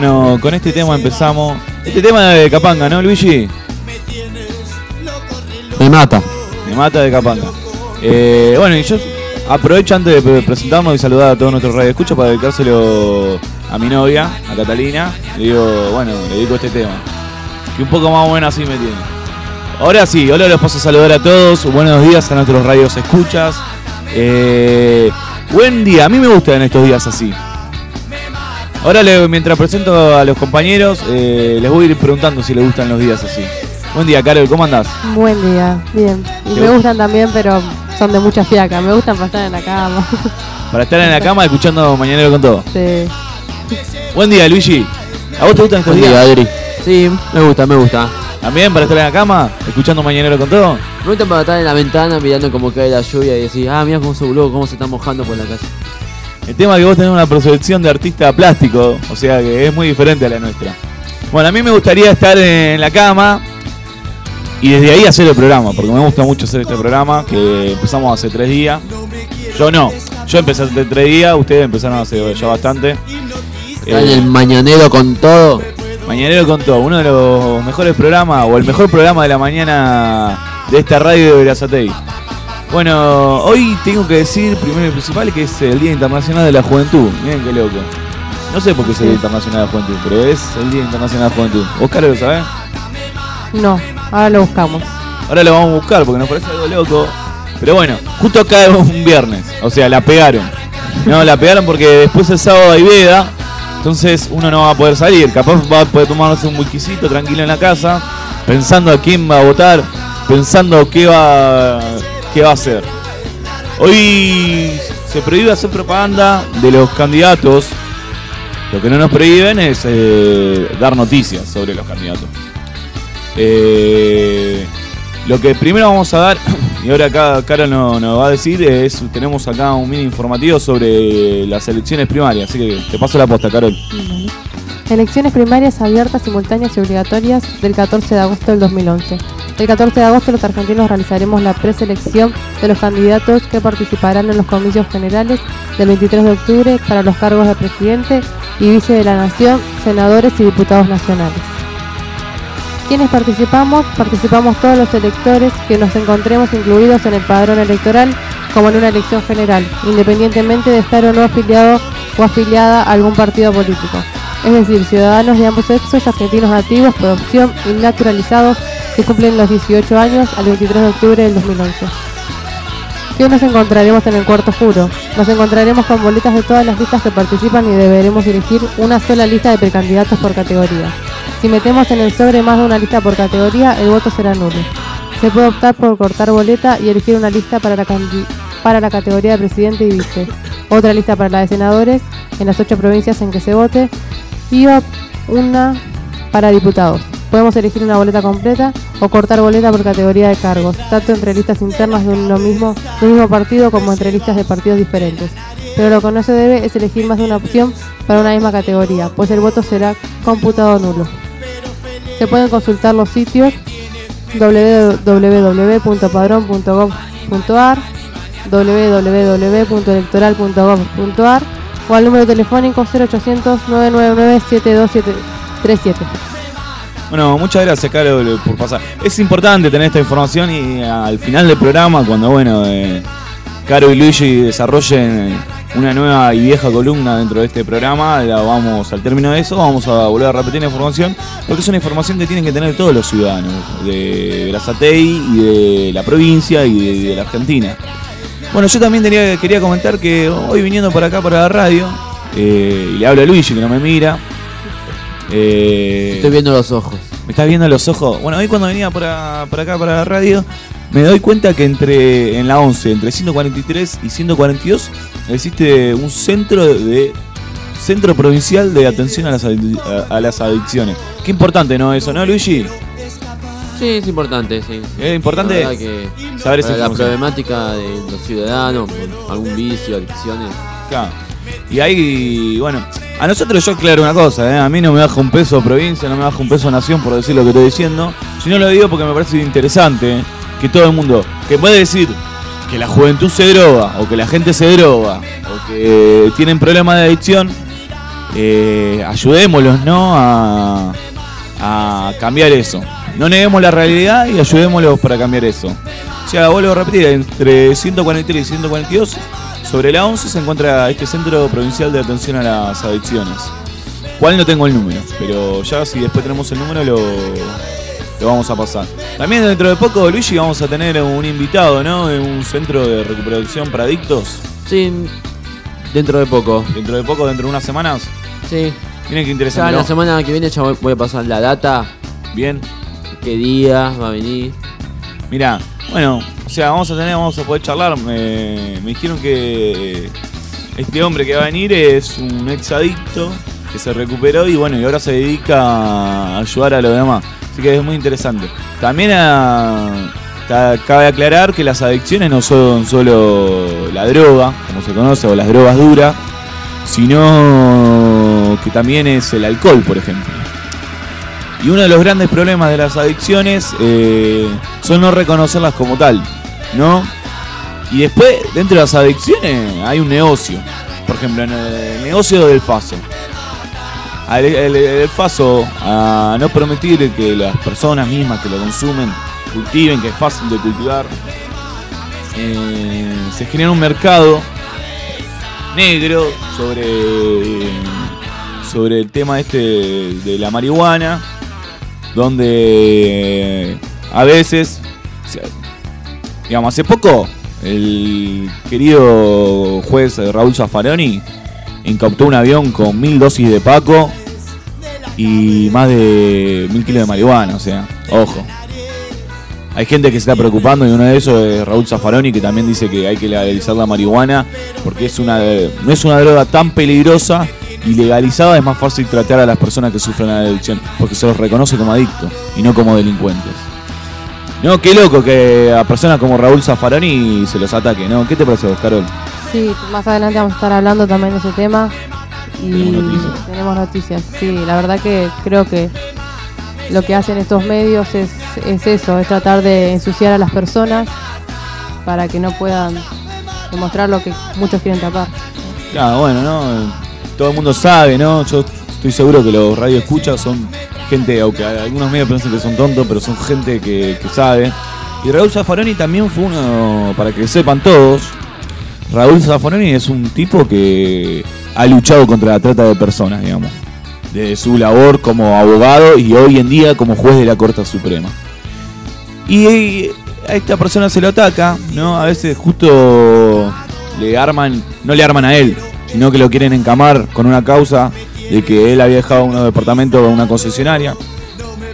Bueno, con este tema empezamos. Este tema de Capanga, ¿no, Luigi? Me mata. Me mata de Capanga. Eh, bueno, y yo aprovecho antes de presentarnos y saludar a todos nuestros radioescuchas para dedicárselo a mi novia, a Catalina. Le digo, bueno, le dedico este tema. Que un poco más o menos así me tiene. Ahora sí, hola, los paso a saludar a todos. Buenos días a nuestros radios escuchas. Eh, buen día, a mí me gustan estos días así. Ahora le- mientras presento a los compañeros, eh, les voy a ir preguntando si les gustan los días así. Buen día, Carol, ¿cómo andás? Buen día, bien. Y ¿Te me gu- gustan también, pero son de mucha fiaca. Me gustan para estar en la cama. Para estar en la cama escuchando Mañanero con todo. Sí. Buen día, Luigi. ¿A vos te gustan estos Buen día, días? Adri. Sí, me gusta, me gusta. ¿También para estar en la cama escuchando Mañanero con todo? Me gusta para estar en la ventana mirando cómo cae la lluvia y decir, ah, mira cómo se boludo, cómo se está mojando por la calle. El tema es que vos tenés una percepción de artista plástico, o sea que es muy diferente a la nuestra. Bueno, a mí me gustaría estar en la cama y desde ahí hacer el programa, porque me gusta mucho hacer este programa, que empezamos hace tres días. Yo no, yo empecé hace tres días, ustedes empezaron hace ya bastante. Está en Eh, el mañanero con todo. Mañanero con todo, uno de los mejores programas, o el mejor programa de la mañana de esta radio de Verazatei. Bueno, hoy tengo que decir primero y principal que es el Día Internacional de la Juventud. Miren qué loco. No sé por qué es el Día Internacional de la Juventud, pero es el Día Internacional de la Juventud. Oscar, ¿lo sabés? No, ahora lo buscamos. Ahora lo vamos a buscar porque nos parece algo loco. Pero bueno, justo acá es un viernes, o sea, la pegaron. No, la pegaron porque después el sábado hay veda, entonces uno no va a poder salir. Capaz va a poder tomarse un whiskycito tranquilo en la casa, pensando a quién va a votar, pensando qué va, qué va a hacer. Hoy se prohíbe hacer propaganda de los candidatos. Lo que no nos prohíben es eh, dar noticias sobre los candidatos. Eh, lo que primero vamos a dar, y ahora acá Carol nos, nos va a decir, es tenemos acá un mini informativo sobre las elecciones primarias. Así que te paso la posta, Carol. Elecciones primarias abiertas, simultáneas y obligatorias del 14 de agosto del 2011. El 14 de agosto los argentinos realizaremos la preselección de los candidatos que participarán en los comicios generales del 23 de octubre para los cargos de presidente y vice de la nación, senadores y diputados nacionales. ¿Quiénes participamos? Participamos todos los electores que nos encontremos incluidos en el padrón electoral como en una elección general, independientemente de estar o no afiliado o afiliada a algún partido político. Es decir, ciudadanos de ambos sexos, argentinos nativos por opción y naturalizados cumplen los 18 años al 23 de octubre del 2011. ¿Qué nos encontraremos en el cuarto juro? Nos encontraremos con boletas de todas las listas que participan y deberemos elegir una sola lista de precandidatos por categoría. Si metemos en el sobre más de una lista por categoría, el voto será nulo. Se puede optar por cortar boleta y elegir una lista para la, para la categoría de presidente y vice, otra lista para la de senadores en las ocho provincias en que se vote y una para diputados. Podemos elegir una boleta completa o cortar boleta por categoría de cargos, tanto entre listas internas de un mismo partido como entre listas de partidos diferentes. Pero lo que no se debe es elegir más de una opción para una misma categoría, pues el voto será computado nulo. Se pueden consultar los sitios www.padrón.gov.ar, www.electoral.gov.ar o al número telefónico 0800 999 7237. Bueno, muchas gracias, Carol, por pasar. Es importante tener esta información y al final del programa, cuando, bueno, eh, Caro y Luigi desarrollen una nueva y vieja columna dentro de este programa, la vamos al término de eso, vamos a volver a repetir la información, porque es una información que tienen que tener todos los ciudadanos de Verazatei y de la provincia y de, la Argentina. Bueno, yo también quería comentar que hoy viniendo para acá, para la radio, eh, y le hablo a Luigi que no me mira. Eh, Estoy viendo los ojos. ¿Me estás viendo los ojos? Bueno, hoy cuando venía por, a- por acá, para la radio, me doy cuenta que entre en la 11, entre 143 y 142, existe un centro de Centro Provincial de Atención a las, Adic- a, a las Adicciones. Qué importante, ¿no? Eso, ¿no, Luigi? Sí, es importante, sí. Es importante La que saber esa para la problemática de los ciudadanos, con algún vicio, adicciones. Claro. Y ahí, bueno, a nosotros yo aclaro una cosa, ¿eh? a mí no me baja un peso provincia, no me baja un peso nación por decir lo que estoy diciendo, sino lo digo porque me parece interesante ¿eh? que todo el mundo, que puede decir que la juventud se droga, o que la gente se droga, o que tienen problemas de adicción, eh, ayudémoslos, ¿no? A, a cambiar eso. No neguemos la realidad y ayudémoslos para cambiar eso. O sea, vuelvo a repetir, entre 143 y 142, sobre la 11 se encuentra este Centro Provincial de Atención a las Adicciones. ¿Cuál no tengo el número? Pero ya si después tenemos el número lo, lo vamos a pasar. También dentro de poco, Luigi, vamos a tener un invitado, ¿no? En un centro de recuperación para adictos. Sí, dentro de poco. Dentro de poco, dentro de unas semanas. Sí. Miren qué Ya interesante. la ¿no? semana que viene ya voy- voy a pasar la data, Bien. qué día va a venir. Mira, bueno, o sea, vamos a tener, vamos a poder charlar. Me, dijeron que este hombre que va a venir es un exadicto que se recuperó y bueno, y ahora se dedica a ayudar a los demás. Así que es muy interesante. También ah, cabe aclarar que las adicciones no son solo la droga, como se conoce, o las drogas duras, sino que también es el alcohol, por ejemplo. Y uno de los grandes problemas de las adicciones eh, son no reconocerlas como tal, ¿no? Y después, dentro de las adicciones, hay un negocio. Por ejemplo, en el negocio del faso. El, el faso, a no permitir que las personas mismas que lo consumen cultiven, que es fácil de cultivar, eh, se genera un mercado negro sobre, sobre el tema este de la marihuana donde a veces, digamos, hace poco el querido juez Raúl Zaffaroni incautó un avión con mil dosis de Paco y más de mil kilos de marihuana, o sea, ojo. Hay gente que se está preocupando y uno de esos es Raúl Zaffaroni que también dice que hay que legalizar la marihuana porque es una no es una droga tan peligrosa y legalizada es más fácil tratar a las personas que sufren la adicción porque se los reconoce como adictos y no como delincuentes. No, qué loco que a personas como Raúl Zaffaroni se los ataque, ¿no? ¿Qué te parece vos, Carol? Sí, más adelante vamos a estar hablando también de ese tema. Y Tenemos noticias. tenemos noticias. Sí, la verdad que creo que lo que hacen estos medios es, es eso, es tratar de ensuciar a las personas para que no puedan demostrar lo que muchos quieren tapar. Claro, bueno, ¿no? Todo el mundo sabe, ¿no? Yo estoy seguro que los radioescuchas son gente, aunque algunos medios piensan que son tontos, pero son gente que, sabe. Y Raúl Zaffaroni también fue uno, para que sepan todos, Raúl Zaffaroni es un tipo que ha luchado contra la trata de personas, digamos. De su labor como abogado y hoy en día como juez de la Corte Suprema. Y a esta persona se lo ataca, ¿no? A veces justo le arman, no le arman a él, sino que lo quieren encamar con una causa de que él había dejado unos departamentos a una concesionaria.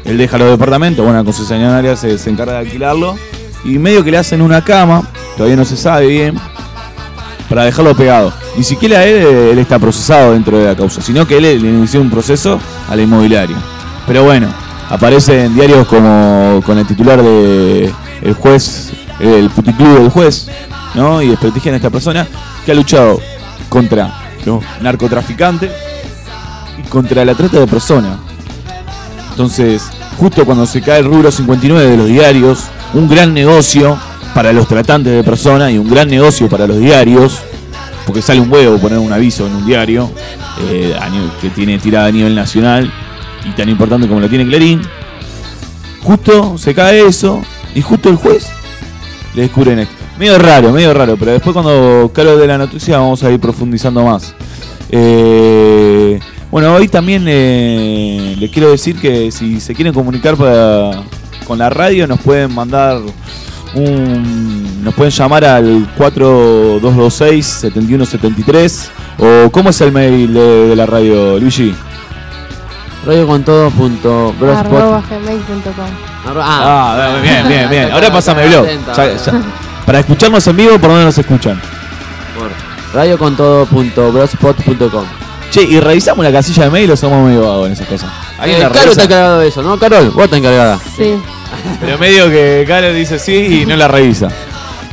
Él deja los departamentos, bueno, la concesionaria se, se encarga de alquilarlo. Y medio que le hacen una cama, todavía no se sabe bien, para dejarlo pegado. Ni siquiera él, está procesado dentro de la causa, sino que él le inició un proceso a la inmobiliaria. Pero bueno, aparece en diarios como con el titular de el juez, el puticlub del juez, ¿no? Y desprestigian a esta persona que ha luchado contra los narcotraficantes y contra la trata de personas. Entonces, justo cuando se cae el rubro 59 de los diarios, un gran negocio para los tratantes de personas y un gran negocio para los diarios, porque sale un huevo poner un aviso en un diario eh, que tiene tirada a nivel nacional y tan importante como lo tiene Clarín. Justo se cae eso y justo el juez le descubren esto. Medio raro, medio raro, pero después cuando Carlos de la noticia vamos a ir profundizando más. Eh, bueno, hoy también eh, les quiero decir que si se quieren comunicar para- con la radio nos pueden mandar un... nos pueden llamar al 4226-7173 o ¿cómo es el mail de, de la radio, Luigi? Radio con todo punto blogspot. Arroba gmail.com. Arro- Ah, bien, bien, bien. Ahora pásame blog. Atenta. Ya- ya. Para escucharnos en vivo, ¿por dónde nos escuchan? Por Radio Che, y revisamos la casilla de mail o somos medio vagos en esas cosas. ¿Alguien Eh, la Caro revisa? está encargado de eso, ¿no, Carol? Vos estás encargada. Sí. Pero medio que Carol dice sí y no la revisa.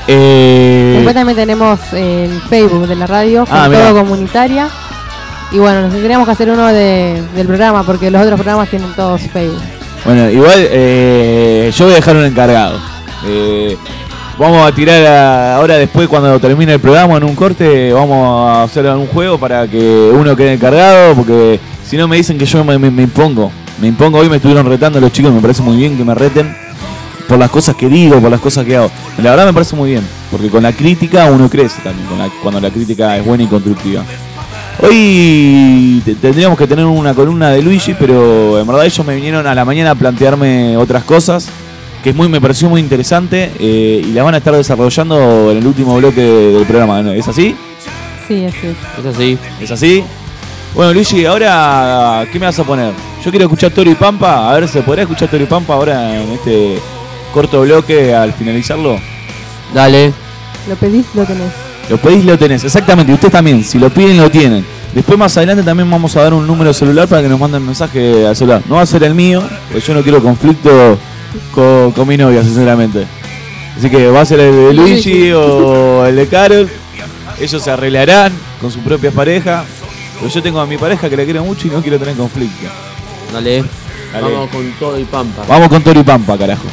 Eh, Después también tenemos el Facebook de la radio, Ah, con mirá. todo comunitaria. Y bueno, nos tendríamos que hacer uno de, del programa, porque los otros programas tienen todos Facebook. bueno, igual eh, yo voy a dejar un encargado. Eh, Vamos a tirar a- ahora después cuando termine el programa en un corte, vamos a hacer un juego para que uno quede encargado, porque si no me dicen que yo me, impongo. Me impongo, hoy me estuvieron retando los chicos, me parece muy bien que me reten por las cosas que digo, por las cosas que hago. La verdad me parece muy bien, porque con la crítica uno crece también, cuando la crítica es buena y constructiva. Hoy te- tendríamos que tener una columna de Luigi, pero en verdad ellos me vinieron a la mañana a plantearme otras cosas, que es muy, me pareció muy interesante, eh, y las van a estar desarrollando en el último bloque del programa. ¿Es así? Sí, así es. Es así. ¿Es así? Bueno, Luigi, ahora, ¿qué me vas a poner? Yo quiero escuchar Toro y Pampa. A ver, ¿se podrá escuchar Toro y Pampa ahora en este corto bloque al finalizarlo? Dale. Lo pedís, lo tenés. Lo pedís, lo tenés. Exactamente, y ustedes también. Si lo piden, lo tienen. Después, más adelante, también vamos a dar un número celular para que nos manden mensaje al celular. No va a ser el mío, porque yo no quiero conflicto con, con mi novia, sinceramente. Así que va a ser el de Luigi o el de Carol. Ellos se arreglarán con su propia pareja. Pero yo tengo a mi pareja que la quiero mucho y no quiero tener conflicto. Dale. Dale. Vamos con todo y pampa. Vamos con Toro y Pampa, carajo.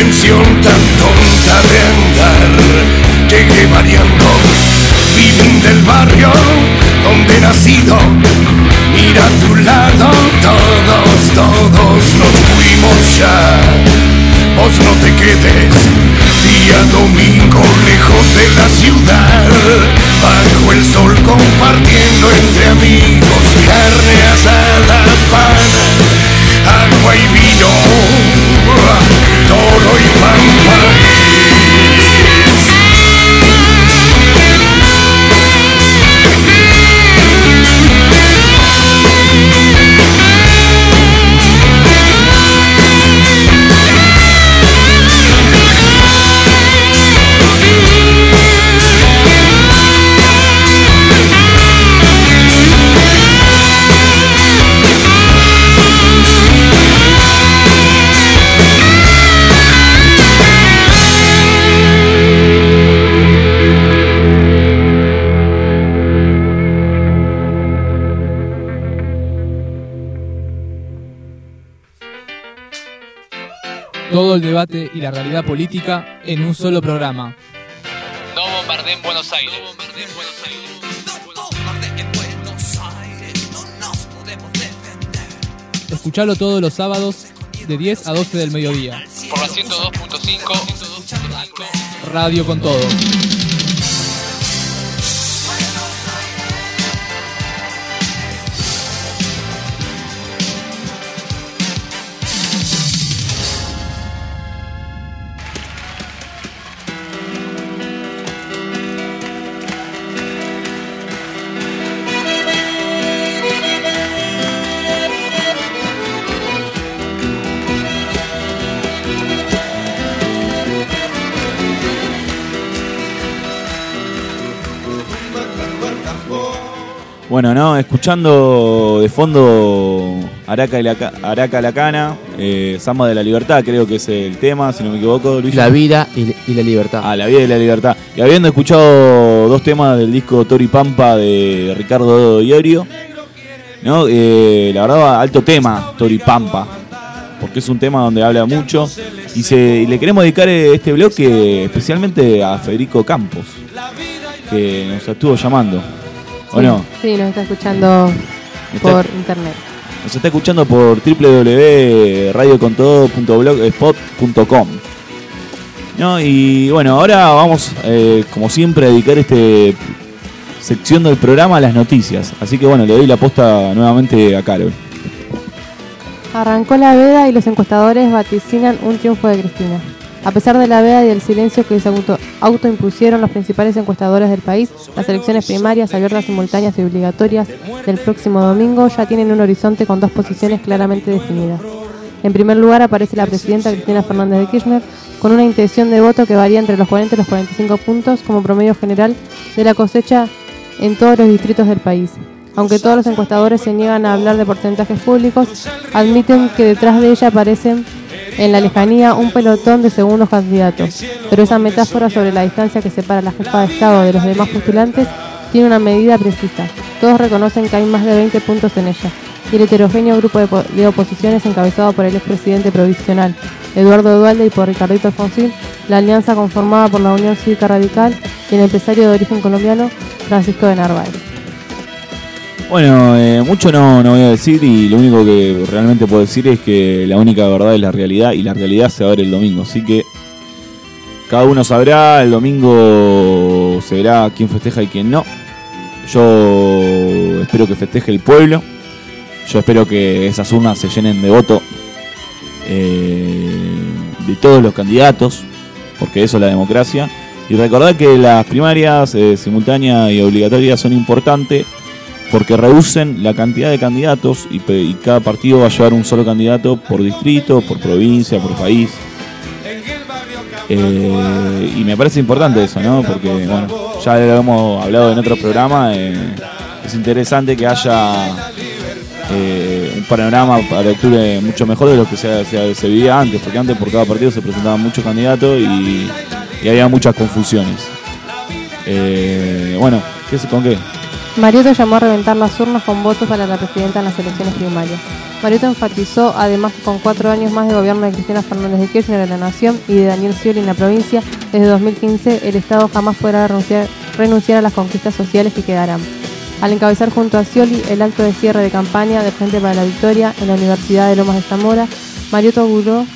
Intención tan tonta de andar, llegué variando, vivir del barrio donde he nacido, mira a tu lado, todos, todos nos fuimos ya, vos no te quedes, día domingo lejos de la ciudad, bajo el sol compartiendo entre amigos carne asada, debate y la realidad política en un solo programa. No bombardeen Buenos Aires. Escuchalo todos los sábados de 10 a 12 del mediodía. Por la 102.5. Radio con todo. Bueno, ¿no? Escuchando de fondo Araca, y la, Ca- Araca la Cana, eh, Samba de la Libertad, creo que es el tema, si no me equivoco, Luis. La vida y, y la libertad. Ah, la vida y la libertad. Y habiendo escuchado dos temas del disco Tori Pampa de Ricardo Iorio, ¿no? Eh, la verdad, alto tema, Tori Pampa. Porque es un tema donde habla mucho. Y, se, y le queremos dedicar este bloque especialmente a Federico Campos, que nos estuvo llamando. ¿O Sí, no? Sí, nos está escuchando Está- por internet. Nos está escuchando por www.radiocontodo.blogspot.com ¿No? Y bueno, ahora vamos, eh, como siempre, a dedicar este sección del programa a las noticias. Así que bueno, le doy la posta nuevamente a Carol. Arrancó la veda y los encuestadores vaticinan un triunfo de Cristina. A pesar de la veda y del silencio que se autoimpusieron los principales encuestadores del país, las elecciones primarias, abiertas, simultáneas y obligatorias del próximo domingo ya tienen un horizonte con dos posiciones claramente definidas. En primer lugar aparece la presidenta Cristina Fernández de Kirchner con una intención de voto que varía entre los 40 y los 45 puntos como promedio general de la cosecha en todos los distritos del país. Aunque todos los encuestadores se niegan a hablar de porcentajes públicos, admiten que detrás de ella aparecen En la lejanía, un pelotón de segundos candidatos. Pero esa metáfora sobre la distancia que separa la jefa de Estado de los demás postulantes tiene una medida precisa. Todos reconocen que hay más de 20 puntos en ella. Y el heterogéneo grupo de, de oposiciones encabezado por el expresidente provisional Eduardo Dualde y por Ricardito Alfonsín, la alianza conformada por la Unión Cívica Radical y el empresario de origen colombiano Francisco de Narváez. Bueno, eh, mucho no, no voy a decir y lo único que realmente puedo decir es que la única verdad es la realidad y la realidad se va a ver el domingo. Así que cada uno sabrá, el domingo se verá quién festeja y quién no. Yo espero que festeje el pueblo. Yo espero que esas urnas se llenen de voto eh, de todos los candidatos, porque eso es la democracia. Y recordar que las primarias eh, simultáneas y obligatorias son importantes porque reducen la cantidad de candidatos y, y cada partido va a llevar un solo candidato por distrito, por provincia, por país. Eh, y me parece importante eso, ¿no? Porque, bueno, ya lo hemos hablado en otro programa. eh, es interesante que haya eh, un panorama para lectura mucho mejor de lo que se, se- se vivía antes, porque antes por cada partido se presentaban muchos candidatos y, había muchas confusiones. Bueno, ¿qué, ¿con qué? Mariotto llamó a reventar las urnas con votos para la presidenta en las elecciones primarias. Mariotto enfatizó además que con cuatro años más de gobierno de Cristina Fernández de Kirchner en la Nación y de Daniel Scioli en la provincia, desde 2015 el Estado jamás podrá renunciar, renunciar a las conquistas sociales que quedarán. Al encabezar junto a Scioli el acto de cierre de campaña del Frente para la Victoria en la Universidad de Lomas de Zamora, Mariotto auguró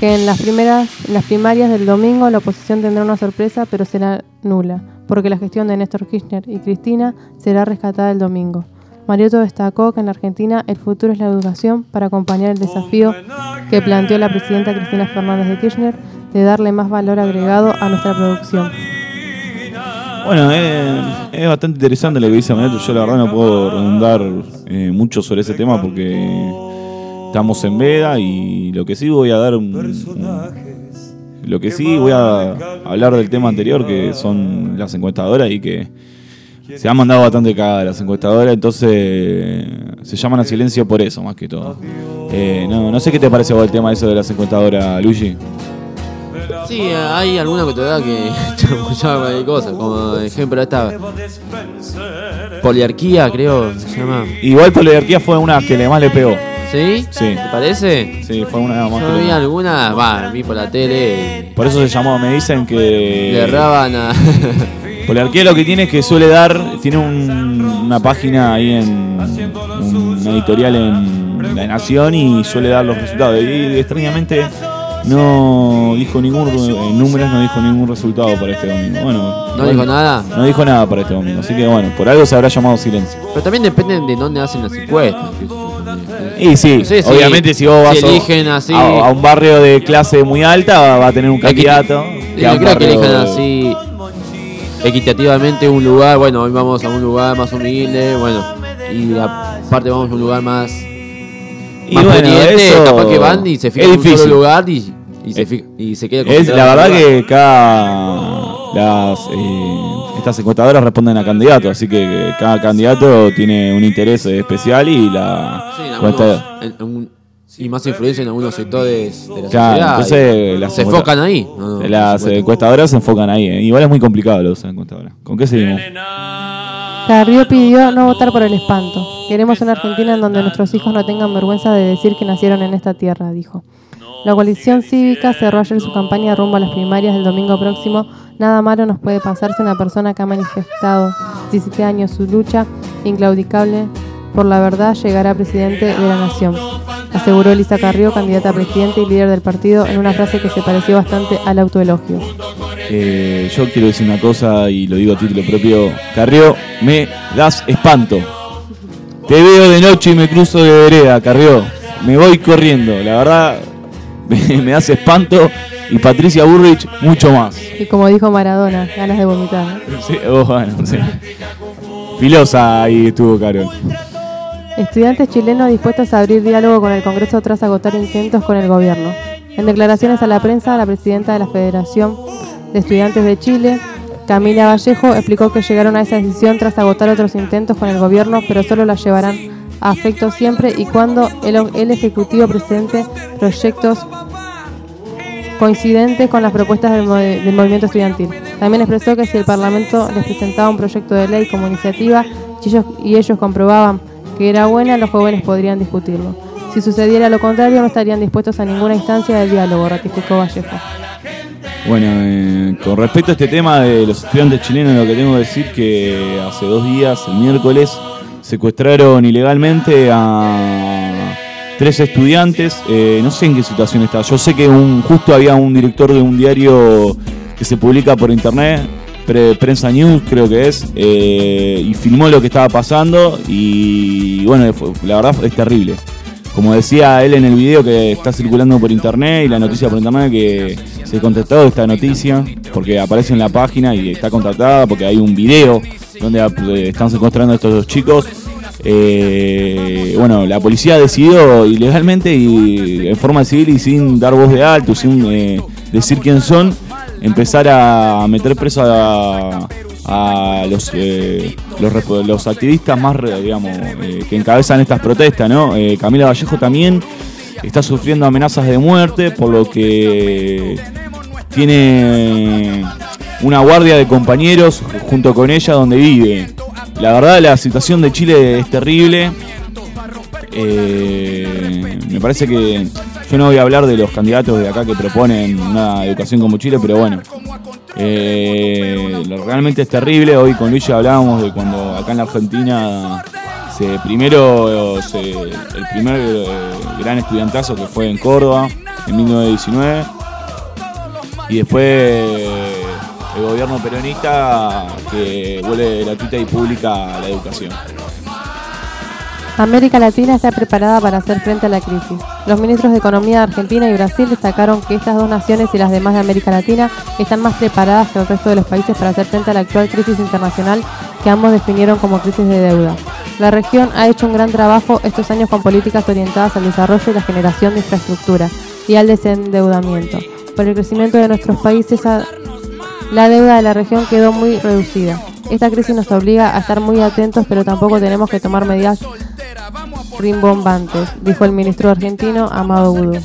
que en las primeras en las primarias del domingo la oposición tendrá una sorpresa, pero será nula, porque la gestión de Néstor Kirchner y Cristina será rescatada el domingo. Mariotto destacó que en Argentina el futuro es la educación para acompañar el desafío que planteó la presidenta Cristina Fernández de Kirchner de darle más valor agregado a nuestra producción. Bueno, eh, es bastante interesante lo que dice Maneto. Yo la verdad no puedo redundar eh, mucho sobre ese tema porque estamos en veda y lo que sí voy a dar un, un- lo que sí voy a hablar del tema anterior que son las encuestadoras y que se han mandado bastante cagadas las encuestadoras, entonces se llaman a silencio por eso más que todo. Eh, no, no sé qué te parece vos el tema eso de las encuestadoras, Luigi. Sí, hay alguna que te da que chamullaba cualquier cosa, como ejemplo esta poliarquía, creo, se llama. Igual Poliarquía fue una que le más le pegó. ¿Sí? Sí. ¿Te parece? Sí, fue una más Yo vi alguna, va, vi por la tele, Por eso se llamó, me dicen que. le erraban a. Poliarquía lo que tiene es que suele dar, tiene un- una página ahí en una editorial en La Nación y suele dar los resultados. Y extrañamente no dijo ningún, en números no dijo ningún resultado para este domingo. Bueno, ¿No bueno, dijo nada? No dijo nada para este domingo, así que bueno, por algo se habrá llamado silencio. Pero también depende de dónde hacen las encuestas. Y sí, obviamente si vos vas si a- así- a, a un barrio de clase muy alta va, va a tener un Es que- candidato. Yo creo que elijan así equitativamente un lugar, bueno, hoy vamos a un lugar más humilde, bueno, y aparte vamos a un lugar más, Y más bueno, pudiente, eso capaz que van y se fijan es en un solo lugar y, y se, Es- y se queda Es concentrado la verdad que cada las eh, estas encuestadoras responden a candidatos, así que cada candidato tiene un interés especial y la Sí, en encuesta- algunos- en- en un- y más influencia en algunos sectores de la Claro, sociedad. entonces y las se enfocan ahí. No, no, por las encuestadoras se enfocan ahí. eh. Igual es muy complicado lo de encuestadoras. ¿Con qué seguimos? Carrió pidió no votar por el espanto. Queremos una Argentina en donde nuestros hijos no tengan vergüenza de decir que nacieron en esta tierra, dijo. La coalición cívica cerró ayer su campaña rumbo a las primarias del domingo próximo. Nada malo nos puede pasar si una persona que ha manifestado 17 años su lucha inclaudicable por la verdad llegará presidente de la nación, aseguró Elisa Carrió, candidata a presidente y líder del partido, en una frase que se pareció bastante al autoelogio. Eh, yo quiero decir una cosa y lo digo a título propio. Carrió, me das espanto. Te veo de noche y me cruzo de vereda, Carrió. Me voy corriendo. La verdad, me, das espanto. Y Patricia Burrich, mucho más. Y como dijo Maradona, ganas de vomitar. Sí, oh, bueno, sí. Filosa ahí estuvo, Carol. Estudiantes chilenos dispuestos a abrir diálogo con el Congreso tras agotar intentos con el gobierno. En declaraciones a la prensa, la presidenta de la Federación de Estudiantes de Chile, Camila Vallejo, explicó que llegaron a esa decisión tras agotar otros intentos con el gobierno, pero solo la llevarán a efecto siempre y cuando el, el Ejecutivo presente proyectos coincidentes con las propuestas del, mo- del movimiento estudiantil. También expresó que si el Parlamento les presentaba un proyecto de ley como iniciativa y ellos, y ellos comprobaban que era buena, los jóvenes podrían discutirlo. Si sucediera lo contrario, no estarían dispuestos a ninguna instancia del diálogo, ratificó Vallejo. Bueno, eh, con respecto a este tema de los estudiantes chilenos, lo que tengo que decir que hace dos días, el miércoles, secuestraron ilegalmente a tres estudiantes. Eh, no sé en qué situación está. Yo sé que un, justo había un director de un diario que se publica por internet, Pre- Prensa News creo que es, eh, y filmó lo que estaba pasando y bueno, la verdad es terrible. Como decía él en el video que está circulando por internet y la noticia por internet que se contactó esta noticia porque aparece en la página y está contratada porque hay un video donde eh, están secuestrando a estos dos chicos. Eh, bueno, la policía decidió ilegalmente y en forma civil y sin dar voz de alto, sin eh, decir quién son, empezar a meter preso a, a los, eh, los, los activistas más, digamos, eh, que encabezan estas protestas, ¿no? Eh, Camila Vallejo también está sufriendo amenazas de muerte, por lo que tiene una guardia de compañeros junto con ella donde vive. La verdad la situación de Chile es terrible. Eh, me parece que yo no voy a hablar de los candidatos de acá que proponen una educación como Chile, pero bueno, eh, lo- realmente es terrible. Hoy con Luis ya hablábamos de cuando acá en la Argentina se primero se- el primer eh, gran estudiantazo que fue en Córdoba en 1919 y después el gobierno peronista que vuelve gratuita y pública la educación. América Latina está preparada para hacer frente a la crisis. Los ministros de Economía de Argentina y Brasil destacaron que estas dos naciones y las demás de América Latina están más preparadas que el resto de los países para hacer frente a la actual crisis internacional que ambos definieron como crisis de deuda. La región ha hecho un gran trabajo estos años con políticas orientadas al desarrollo y la generación de infraestructura y al desendeudamiento. Por el crecimiento de nuestros países, la deuda de la región quedó muy reducida. Esta crisis nos obliga a estar muy atentos, pero tampoco tenemos que tomar medidas rimbombantes, dijo el ministro argentino Amado Gudú.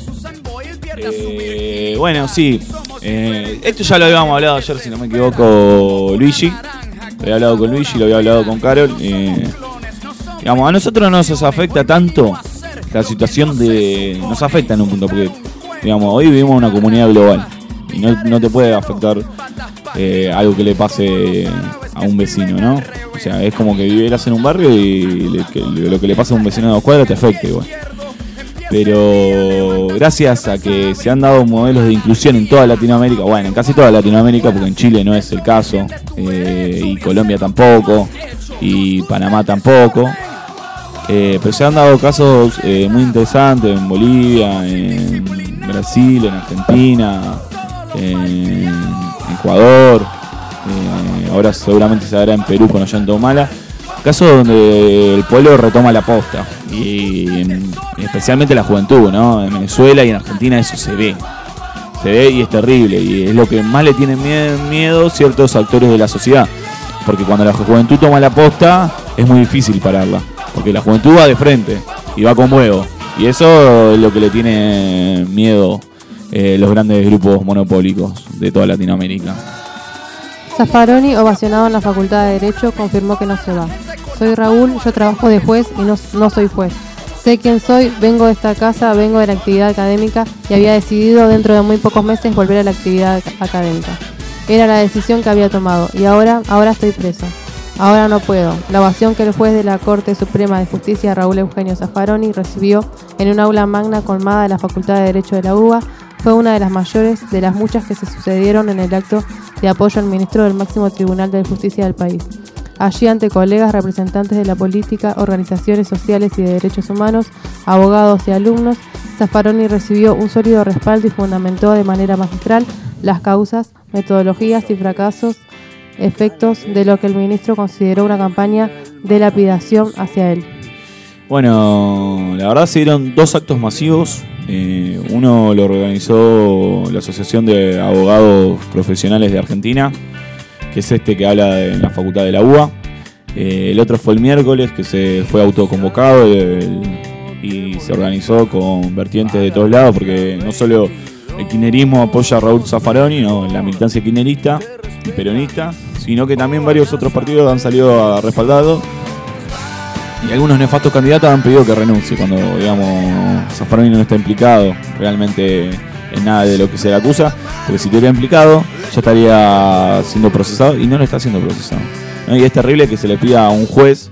Eh, bueno, sí. eh, esto ya lo habíamos hablado ayer, si no me equivoco, Luigi. Lo había hablado con Luigi, lo había hablado con Carol. eh, digamos, a nosotros no nos afecta tanto la situación de... Nos afecta en un punto, porque, digamos, hoy vivimos en una comunidad global. Y no, no te puede afectar eh, algo que le pase a un vecino, ¿no? O sea, es como que vivieras en un barrio y que- lo que le pasa a un vecino de dos cuadras te afecta igual pero gracias a que se han dado modelos de inclusión en toda Latinoamérica, bueno, en casi toda Latinoamérica, porque en Chile no es el caso, eh, y Colombia tampoco, y Panamá tampoco, eh, pero se han dado casos eh, muy interesantes en Bolivia, en Brasil, en Argentina, en Ecuador, eh, ahora seguramente se dará en Perú con Ollantumala, casos donde el pueblo retoma la posta y en- especialmente la juventud, ¿no? En Venezuela y en Argentina eso se ve. Se ve y es terrible y es lo que más le tienen mie- miedo ciertos actores de la sociedad. Porque cuando la juventud toma la posta es muy difícil pararla. Porque la juventud va de frente y va con huevo. Y eso es lo que le tiene miedo eh, los grandes grupos monopólicos de toda Latinoamérica. Zaffaroni, ovacionado en la Facultad de Derecho, confirmó que no se va. Soy Raúl, yo trabajo de juez y no, no soy juez. Sé quién soy, vengo de esta casa, vengo de la actividad académica y había decidido dentro de muy pocos meses volver a la actividad ac- académica. Era la decisión que había tomado y ahora, ahora estoy preso. Ahora no puedo. La ovación que el juez de la Corte Suprema de Justicia, Raúl Eugenio Zaffaroni, recibió en un aula magna colmada de la Facultad de Derecho de la UBA fue una de las mayores de las muchas que se sucedieron en el acto de apoyo al ministro del máximo tribunal de justicia del país. Allí ante colegas, representantes de la política, organizaciones sociales y de derechos humanos, abogados y alumnos, Zaffaroni recibió un sólido respaldo y fundamentó de manera magistral las causas, metodologías y fracasos, efectos de lo que el ministro consideró una campaña de lapidación hacia él. Bueno, la verdad se dieron dos actos masivos. Eh, uno lo organizó la Asociación de Abogados Profesionales de Argentina, que es este que habla de la Facultad de la UBA. Eh, el otro fue el miércoles, que se fue autoconvocado y se organizó con vertientes de todos lados, porque no solo el kirchnerismo apoya a Raúl Zaffaroni, no, la militancia kirchnerista y peronista, sino que también varios otros partidos han salido a respaldado y algunos nefastos candidatos han pedido que renuncie cuando, digamos, Zaffaroni no está implicado realmente en nada de lo que se le acusa, porque si estuviera implicado ya estaría siendo procesado y no lo está siendo procesado. Y es terrible que se le pida a un juez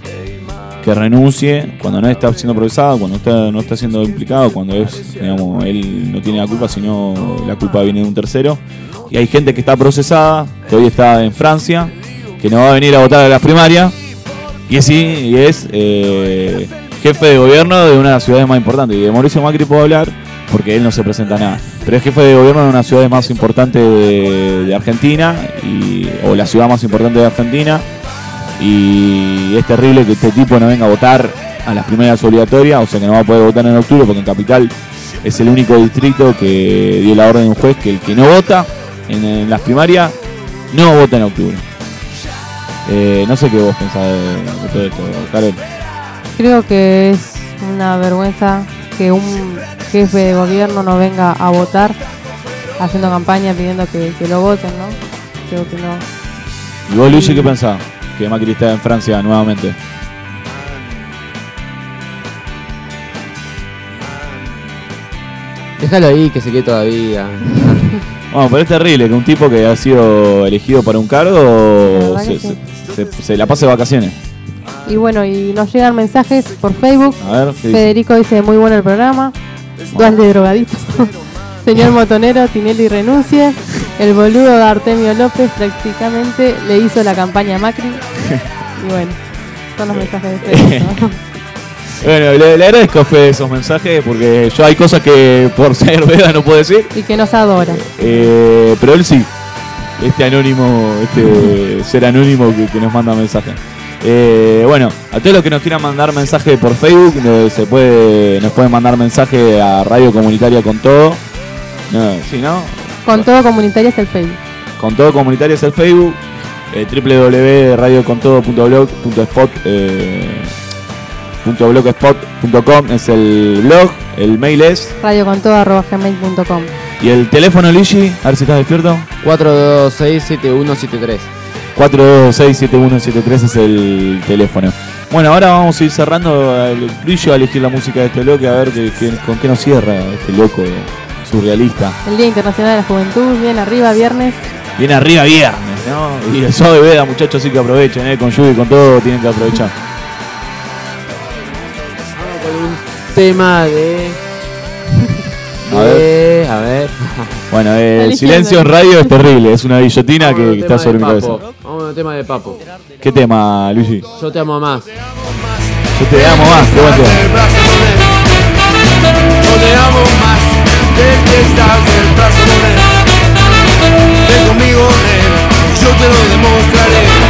que renuncie cuando no está siendo procesado, cuando está, no está siendo implicado, cuando es, digamos, él no tiene la culpa, sino la culpa viene de un tercero. Y hay gente que está procesada, que hoy está en Francia, que no va a venir a votar a las primarias, y sí, es eh, jefe de gobierno de una de las ciudades más importantes. Y de Mauricio Macri puedo hablar porque él no se presenta nada. Pero es jefe de gobierno de una ciudad más importante de, Argentina, o la ciudad más importante de Argentina. Y es terrible que este tipo no venga a votar a las primeras obligatorias, o sea que no va a poder votar en octubre porque en Capital es el único distrito que dio la orden de un juez que el que no vota en, en las primarias no vota en octubre. Eh, no sé qué vos pensás de, de todo esto, Carol. Creo que es una vergüenza que un jefe de gobierno no venga a votar haciendo campaña pidiendo que, que lo voten, ¿no? Creo que no. ¿Y vos, Luigi, qué pensás? Que Macri está en Francia nuevamente. Déjalo ahí, que se quede todavía. Bueno, pero es terrible que un tipo que ha sido elegido para un cargo se, que sí. Se- la pase de vacaciones. Y bueno, y nos llegan mensajes por Facebook. A ver, ¿qué? Federico dice, muy bueno el programa. Dual de drogaditos. Señor Motonero, Tinelli renuncie. El boludo de Artemio López prácticamente le hizo la campaña a Macri. Y bueno, son los mensajes de Federico. Bueno, le, le agradezco a Fede esos mensajes porque yo hay cosas que por ser veda no puedo decir. y que nos adora. Eh, pero él sí. Este anónimo, este ser anónimo que, que nos manda mensajes. Eh, bueno, a todos los que nos quieran mandar mensaje por Facebook, eh, se puede, nos pueden mandar mensaje a Radio Comunitaria con todo. No, sí, ¿no? Con todo comunitario es el Facebook. Con todo comunitario es el Facebook. Eh, www.radiocontodo.blog.spot eh, blogspot.com es el blog. El mail es. radiocontodo.gmail.com Y el teléfono, Luigi, a ver si estás despierto. 4267173. 4267173 es el teléfono. Bueno, ahora vamos a ir cerrando. El Luigi va a elegir la música de este bloque a ver con qué nos cierra este loco surrealista. El Día Internacional de la Juventud, bien arriba, viernes. Viene arriba viernes, ¿no? Y el de veda, muchachos, sí que aprovechen, ¿eh? Con lluvia y con todo, tienen que aprovechar. Vamos con un tema de. A ver. de- a ver. Bueno, eh, el silencio en radio es terrible, es una guillotina Vamos que está tema sobre de mi cabeza. Papo. Vamos el tema de Papo. ¿Qué tema, Luigi? Yo te amo más. Yo te amo más, qué buen tema. él. Yo te amo más del que estás del brazo con él. Ven conmigo, ven, yo te lo demostraré.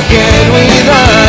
Ingenuidad.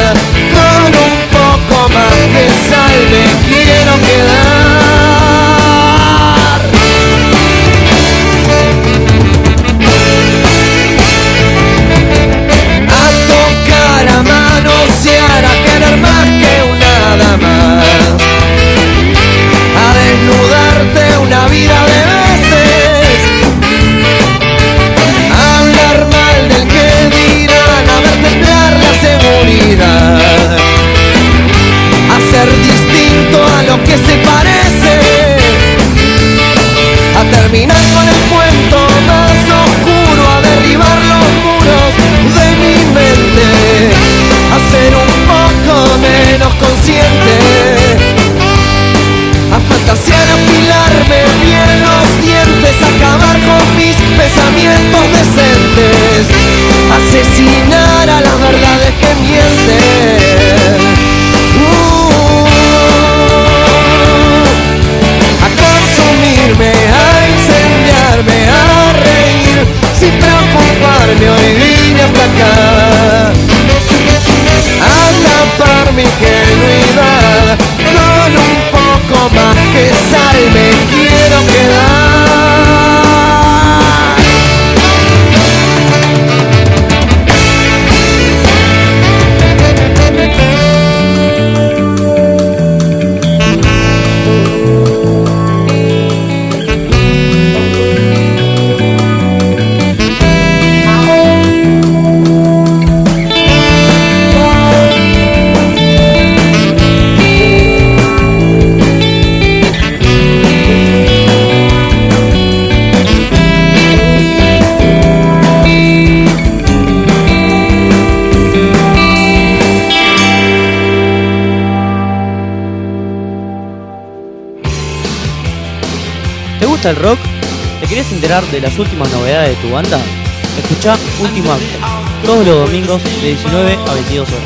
El rock? ¿Te querés enterar de las últimas novedades de tu banda? Escucha Último todos los domingos de 19 a 22 horas.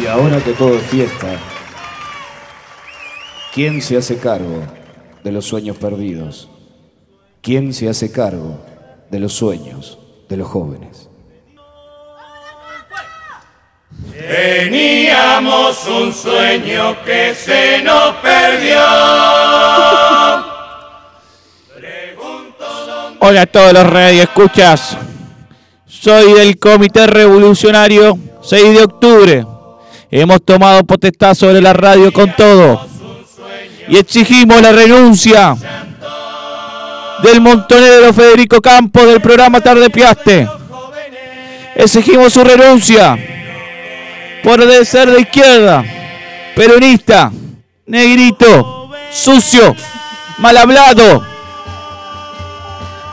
Y ahora que todo es fiesta, ¿quién se hace cargo de los sueños perdidos? ¿Quién se hace cargo de los sueños de los jóvenes? Teníamos un sueño que se nos perdió. Hola a todos los escuchas. Soy del Comité Revolucionario 6 de octubre. Hemos tomado potestad sobre la radio con todo. Y exigimos la renuncia del montonero Federico Campos del programa Tarde Piaste. Exigimos su renuncia por de ser de izquierda, peronista, negrito, sucio, mal hablado,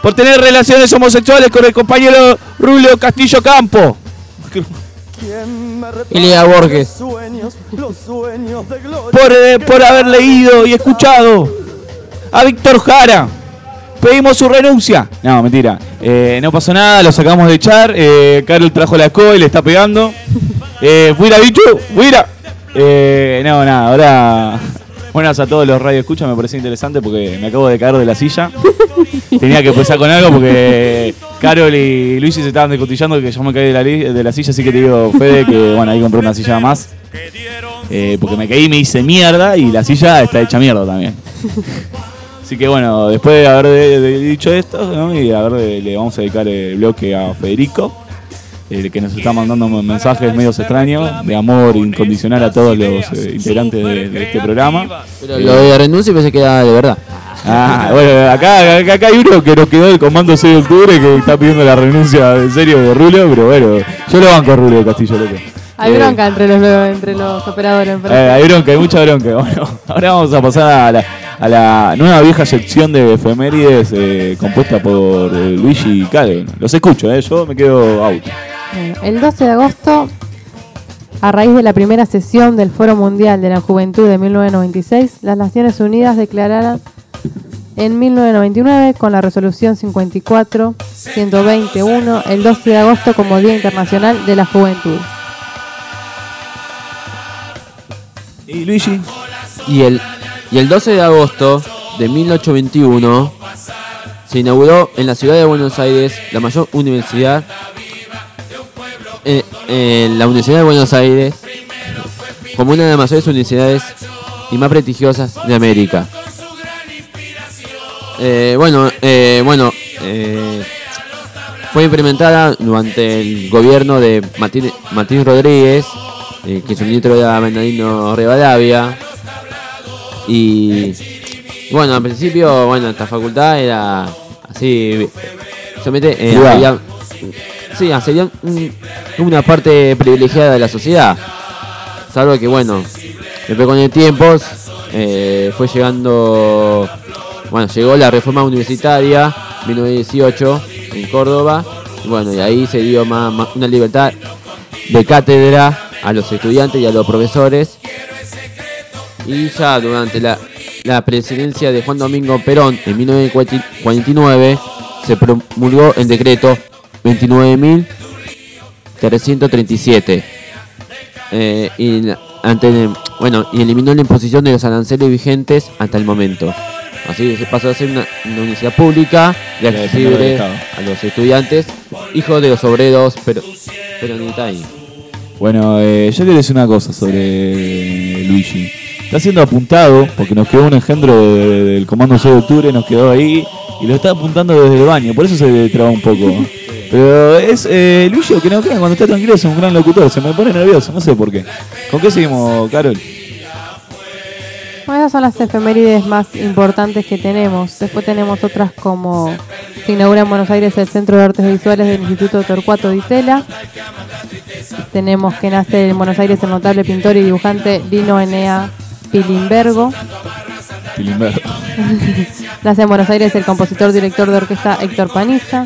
por tener relaciones homosexuales con el compañero Rulio Castillo Campo. Ilia Borges. Por, eh, por haber leído y escuchado a Víctor Jara. Pedimos su renuncia. No, mentira. Eh, no pasó nada, lo sacamos de echar. Eh, Carol trajo la escoba y le está pegando. Eh, fuera, bicho, fuera. Eh, no, nada, ahora. Buenas a todos los radio escucha, me parece interesante porque me acabo de caer de la silla. Tenía que empezar con algo porque Carol y Luigi se estaban descotillando que yo me caí de la, de la silla, así que te digo, Fede, que bueno, ahí compré una silla más. Eh, porque me caí y me hice mierda y la silla está hecha mierda también. Así que bueno, después de haber de- de- dicho esto, ¿no? y a ver, le vamos a dedicar el bloque a Federico, el que nos está mandando mensajes medios extraños de amor incondicional a todos los eh, integrantes de, de este programa. Pero lo de renuncia pensé que era de verdad. Ah, bueno, acá, acá, acá hay uno que nos quedó del comando 6 de octubre que está pidiendo la renuncia en serio de Rulio, pero bueno, yo lo banco a Rulio Castillo, loco. Hay Eh, bronca entre los, entre los operadores. Eh, hay bronca, hay mucha bronca. Bueno, ahora vamos a pasar a la, a la nueva vieja sección de efemérides eh, compuesta por eh, Luigi y Calvin. Los escucho, eh, yo me quedo out. Bueno, el 12 de agosto, a raíz de la primera sesión del Foro Mundial de la Juventud de 1996, las Naciones Unidas declararon en 1999 con la resolución 54-121 el 12 de agosto como Día Internacional de la Juventud. ¿Y Luigi? Y el, y el 12 de agosto de 1821 se inauguró en la ciudad de Buenos Aires la mayor universidad, eh, eh, la Universidad de Buenos Aires, como una de las mayores universidades y más prestigiosas de América. Eh, bueno, eh, bueno, fue implementada durante el gobierno de Martín, Martín Rodríguez, que su ministro era Bernardino Rivadavia. Y bueno, al principio, bueno, esta facultad era así, solamente eh, había- sí, sería un- una parte privilegiada de la sociedad. Salvo que, bueno, después con el tiempo eh, fue llegando, bueno, llegó la reforma universitaria 1918 en Córdoba. Y bueno, y ahí se dio más, más una libertad de cátedra a los estudiantes y a los profesores. Y ya durante la, la presidencia de Juan Domingo Perón en 1949 se promulgó el decreto 29.337 eh, y, ante, bueno, y eliminó la imposición de los aranceles vigentes hasta el momento. Así se pasó a ser una, una universidad pública y accesible a los estudiantes, hijos de los obreros pero, peronistas. Bueno, eh, yo quiero decir una cosa sobre Luigi. Está siendo apuntado, porque nos quedó un engendro de- del Comando 6 de Octubre, nos quedó ahí, y lo está apuntando desde el baño, por eso se traba un poco. Pero es eh, que no crean, cuando está tranquilo es un gran locutor, se me pone nervioso, no sé por qué. ¿Con qué seguimos, Carol? Bueno, esas son las efemérides más importantes que tenemos. Después tenemos otras como se inaugura en Buenos Aires el Centro de Artes Visuales del Instituto Torcuato Di Tella. Tenemos que nace en Buenos Aires el notable pintor y dibujante Lino Enea Pilimbergo. Pilimbergo. Nace en Buenos Aires el compositor director de orquesta Héctor Paniza.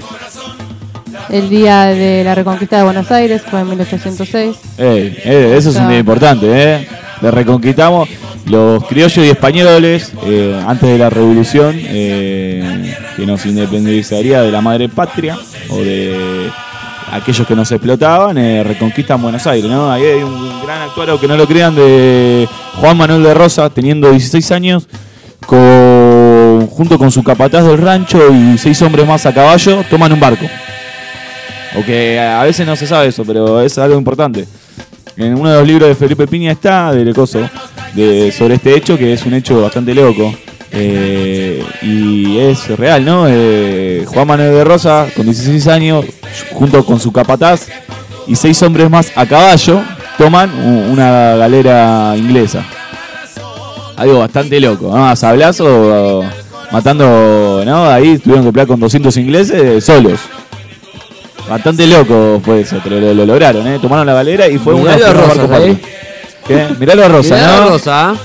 El día de la reconquista de Buenos Aires fue en 1806. Ey, eso es un día importante, ¿eh? Le reconquistamos los criollos y españoles eh, antes de la revolución eh, que nos independizaría de la madre patria o de aquellos que nos explotaban, eh, reconquistan Buenos Aires, ¿no? Ahí hay un gran actuario que no lo crean de Juan Manuel de Rosa, teniendo 16 años, junto con su capataz del rancho y seis hombres más a caballo, toman un barco. Aunque a veces no se sabe eso, pero es algo importante. En uno de los libros de Felipe Piña está de, sobre este hecho, que es un hecho bastante loco. Eh, y es real, ¿no? Eh, Juan Manuel de Rosa, con 16 años, junto con su capataz y seis hombres más a caballo, toman una galera inglesa. Algo bastante loco, ¿no? A sablazo, matando, ¿no? Ahí tuvieron que pelear con 200 ingleses solos. Bastante loco fue eso, pero lo, lo lograron, ¿eh? Tomaron la galera y fue Miralo una Rosa, ¿eh? patria. ¿Qué? Miralo a Rosa, Rosa.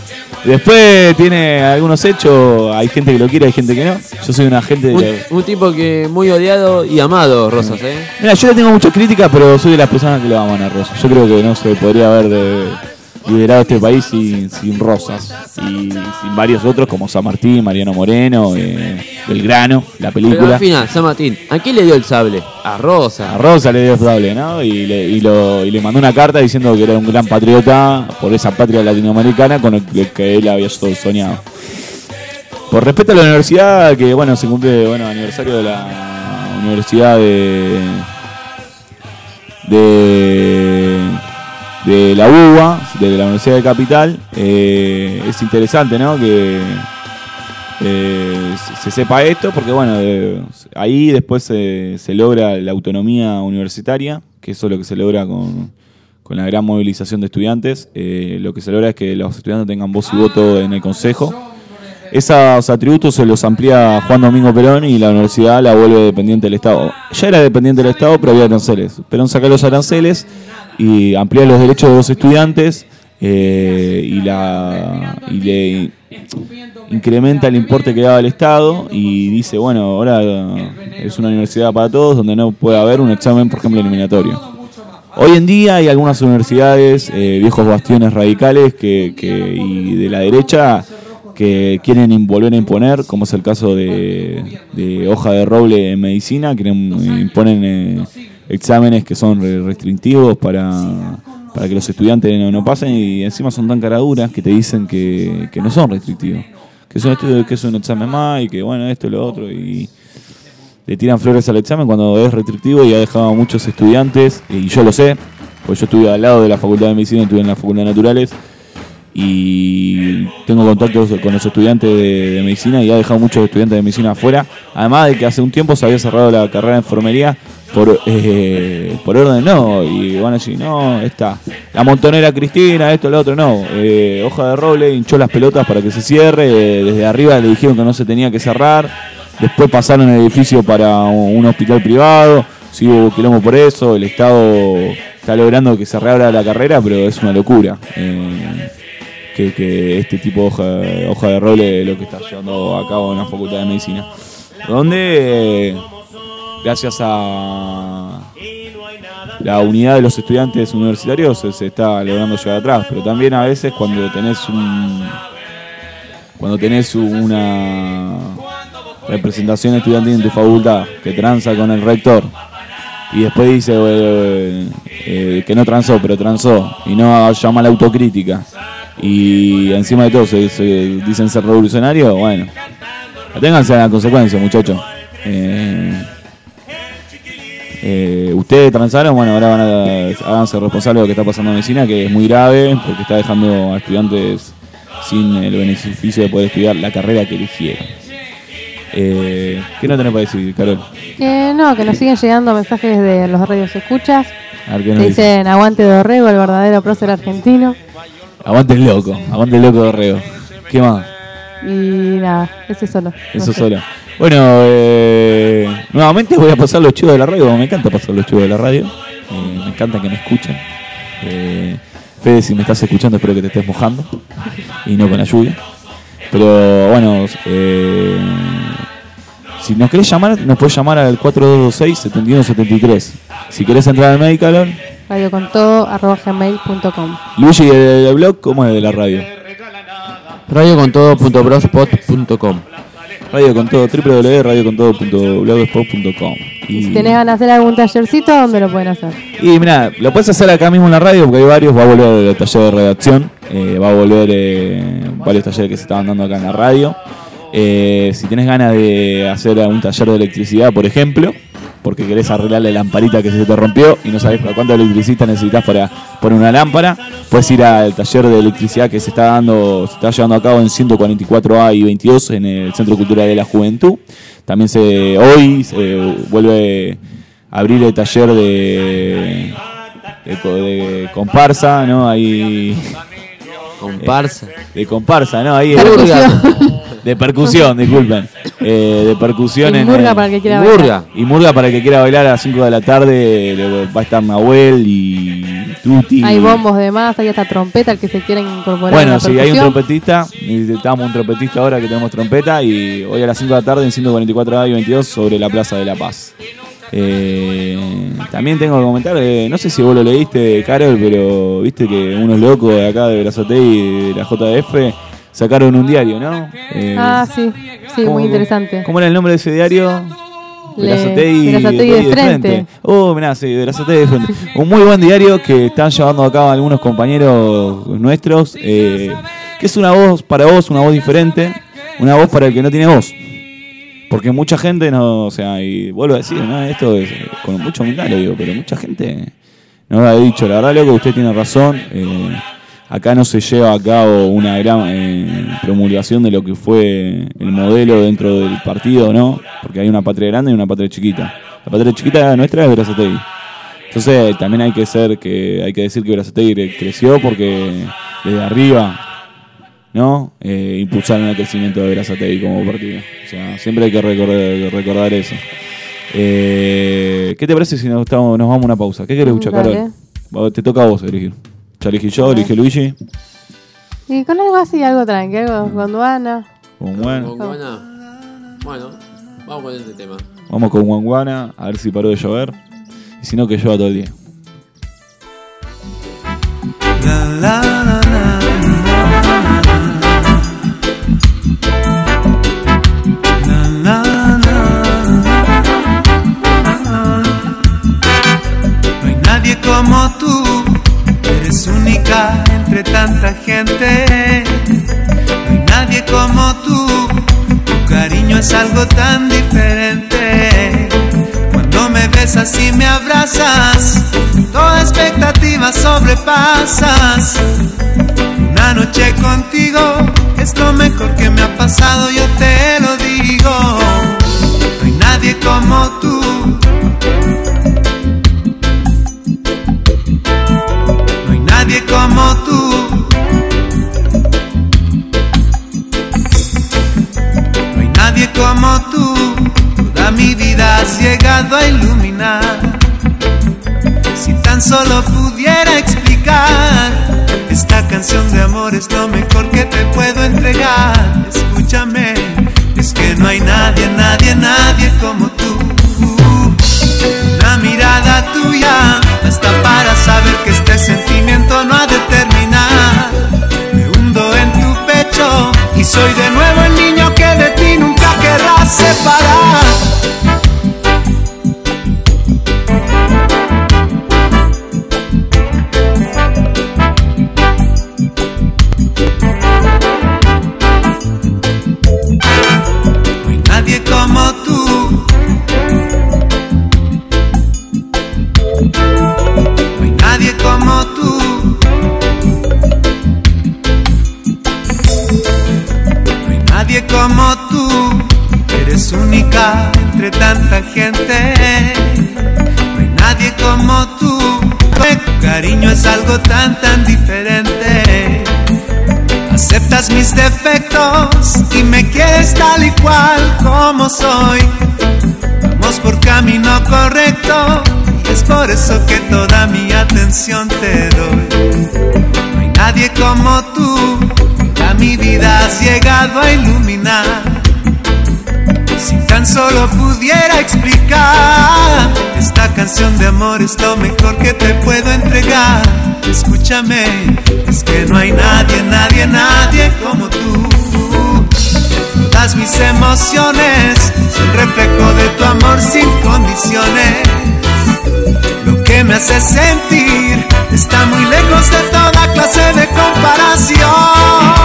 Después tiene algunos hechos, hay gente que lo quiere, hay gente que no. Yo soy Un, de... un tipo que muy odiado y amado, Rosas, ¿eh? Mira, yo le tengo muchas críticas, pero soy de las personas que le aman a Rosa. Yo creo que no se podría haber de- liderado este país sin, sin Rosas. Y sin varios otros como San Martín, Mariano Moreno, eh, Belgrano, la Pero película. al final, San Martín, ¿a quién le dio el sable? A Rosa. A Rosa le dio sable, ¿no? Y le, y, lo- y le mandó una carta diciendo que era un gran patriota por esa patria latinoamericana con el que- él había so- soñado. Por respeto a la universidad, que bueno, se cumple bueno aniversario de la Universidad de. de. De la UBA, de la Universidad de Capital. eh, es interesante, ¿no? Que eh, se, se sepa esto, porque bueno, eh, ahí después se, se logra la autonomía universitaria, que eso es lo que se logra con, con la gran movilización de estudiantes. Lo que se logra es que los estudiantes tengan voz y voto en el consejo. Esos atributos se los amplía Juan Domingo Perón y la universidad la vuelve dependiente del Estado. Ya era dependiente del Estado, pero había aranceles. Perón saca los aranceles y amplía los derechos de los estudiantes eh, y, la, y le incrementa el importe que daba el Estado y dice, bueno, ahora es una universidad para todos donde no puede haber un examen, por ejemplo, eliminatorio. Hoy en día hay algunas universidades, eh, viejos bastiones radicales que, que- y de la derecha que quieren volver a imponer, como es el caso de, Hoja de Roble en medicina, que imponen eh, exámenes que son re- restrictivos para, para que los estudiantes no, no pasen y encima son tan caraduras que te dicen que, que no son restrictivos, que es, un estudio, que es un examen más y que bueno, esto y lo otro. Y le tiran flores al examen cuando es restrictivo y ha dejado a muchos estudiantes, y yo lo sé, pues yo estuve al lado de la Facultad de Medicina, estuve en la Facultad de Naturales, y tengo contactos con los estudiantes de, de medicina y ha dejado muchos estudiantes de medicina afuera. Además de que hace un tiempo se había cerrado la carrera de enfermería por, eh, por orden, no. Y van a decir, no, esta, la montonera Cristina, esto, lo otro, no. Eh, hoja de roble hinchó las pelotas para que se cierre. eh, desde arriba le dijeron que no se tenía que cerrar. Después pasaron el edificio para un hospital privado. Sí hubo por eso. El Estado está logrando que se reabra la carrera, pero es una locura. Eh, que, que este tipo de hoja, hoja de roble lo que está llevando a cabo en la Facultad de Medicina. Donde, gracias a la unidad de los estudiantes universitarios, se, está logrando llevar atrás. Pero también a veces cuando tenés un cuando tenés una representación estudiantil en tu facultad que tranza con el rector y después dice eh, eh, que no transó, pero transó y no llama la autocrítica y encima de todo se, se dicen ser revolucionarios, bueno, aténganse a la consecuencia, muchachos. Eh, eh, ustedes transaron, bueno, ahora van a háganse responsables de lo que está pasando en medicina, que es muy grave, porque está dejando a estudiantes sin el beneficio de poder estudiar la carrera que eligieron. Eh, ¿Qué no tenés para decir, Carol? Que no, que nos siguen llegando mensajes de los radios escuchas. A ver qué Que nos dice. dicen aguante Dorrego, el verdadero prócer argentino. Aguante el loco, aguante el loco de Reo. ¿Qué más? Y nada, eso solo. Eso No sé. solo. Bueno, eh, nuevamente voy a pasar los chivos de la radio. Me encanta pasar los chivos de la radio. Eh, me encanta que me escuchen. Eh, Fede, si me estás escuchando, espero que te estés mojando y no con la lluvia. Pero bueno, eh, si nos querés llamar, nos puedes llamar al 4226-7173. Si querés entrar al Medicalon, Radio con todo, arroba gmail.com. Luigi, el, el blog, ¿cómo es de la radio? Radiocontodo.blogspot.com Radio con todo, www.radiocontodo.blogspot.com. Y si tenés ganas de hacer algún tallercito, ¿dónde lo pueden hacer? Y mira, lo puedes hacer acá mismo en la radio porque hay varios. Va a volver el taller de redacción, eh, va a volver eh, varios talleres que se estaban dando acá en la radio. Eh, si tenés ganas de hacer un taller de electricidad, por ejemplo, porque querés arreglarle la lamparita que se te rompió y no sabés para cuánto electricista necesitas para poner una lámpara, puedes ir al taller de electricidad que se está dando, se está llevando a cabo en 144A y 22 en el Centro Cultural de la Juventud. También se hoy se vuelve a abrir el taller de, de, co- de comparsa, ¿no? Ahí Comparsa. de comparsa, ¿no? Ahí. de percusión, disculpen. Eh, de percusión Y en murga para el que quiera y murga. bailar. y murga para el que quiera bailar a las 5 de la tarde, va a estar Nahuel y Tuti. Hay bombos de más, hay hasta trompeta, el que se quiera incorporar. Bueno, si hay un trompetista, necesitamos un trompetista ahora que tenemos trompeta y hoy a las 5 de la tarde en 144 y 22 sobre la Plaza de la Paz. Eh, también tengo que comentar, eh, no sé si vos lo leíste, Carol, pero viste que unos locos de acá de Brazate y de la JF sacaron un diario, ¿no? Eh, Ah, sí, sí, ¿cómo- muy interesante. ¿Cómo era el nombre de ese diario? Le- Berazategui Berazategui de frente. Oh, mirá, sí, Berazategui de frente. Un muy buen diario que están llevando a cabo algunos compañeros nuestros. eh, que es una voz para vos, una voz diferente. Una voz para el que no tiene voz. Porque mucha gente no, o sea, y vuelvo a decir, ¿no? esto es eh, con mucha humildad lo digo, pero mucha gente no lo ha dicho. La verdad, loco, usted tiene razón. eh, acá no se lleva a cabo una gran eh, promulgación de lo que fue el modelo dentro del partido, ¿no? Porque hay una patria grande y una patria chiquita. La patria chiquita nuestra es Berazategui. Entonces también hay que ser que hay que decir que Berazategui cre- creció porque desde arriba ¿no? Eh, impulsaron el crecimiento de Berazategui como partido. O sea, siempre hay que recordar, recordar eso. Eh, ¿Qué te parece si nos, estamos- nos vamos a una pausa? ¿Qué querés escuchar. Carol? Te toca a vos elegir. Ya elegí yo, elige Luigi. Y con algo así, algo tranqui, algo con Duana. Con Guana. Bueno, vamos con este tema. Vamos con Wanguana, a ver si paró de llover. Y si no, que llueva todo el día. Entre tanta gente. No hay nadie como tú, tu cariño es algo tan diferente. abrazas, toda expectativa sobrepasas. Una noche contigo es lo mejor que me ha pasado, yo te lo digo. No hay nadie como tú. Nadie como tú. No hay nadie como tú. Toda mi vida has llegado a iluminar. Si tan solo pudiera explicar, esta canción de amor es lo mejor que te puedo entregar. Escúchame, es que no hay nadie, nadie, nadie como tú. Una mirada tuya basta para saber que este sentimiento no ha de terminar. Me hundo en tu pecho y soy de nuevo el niño que de ti nunca querrás separar. Entre tanta gente. No hay nadie como tú. Tu cariño es algo tan tan diferente. Aceptas mis defectos y me quieres tal y cual como soy. Vamos por camino correcto y es por eso que toda mi atención te doy. No hay nadie como tú, a mi vida has llegado a iluminar. Si tan solo pudiera explicar, esta canción de amor es lo mejor que te puedo entregar. Escúchame, es que no hay nadie, nadie, nadie como tú. Todas mis emociones son reflejo de tu amor sin condiciones. Lo que me hace sentir está muy lejos de toda clase de comparación.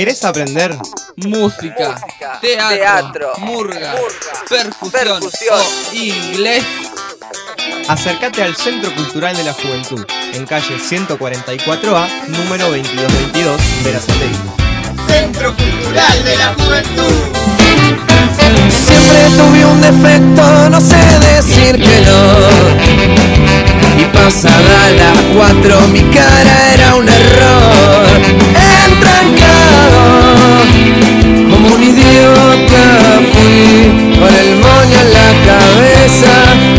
¿Querés aprender? Música, teatro, murga, percusión, o inglés. Acércate al Centro Cultural de la Juventud, en calle 144A, número 2222, Verazategui. Centro Cultural de la Juventud. Siempre tuve un defecto, no sé decir que no. Y pasada las cuatro mi cara era un error. Entrancado, como un idiota fui, con el moño en la cabeza,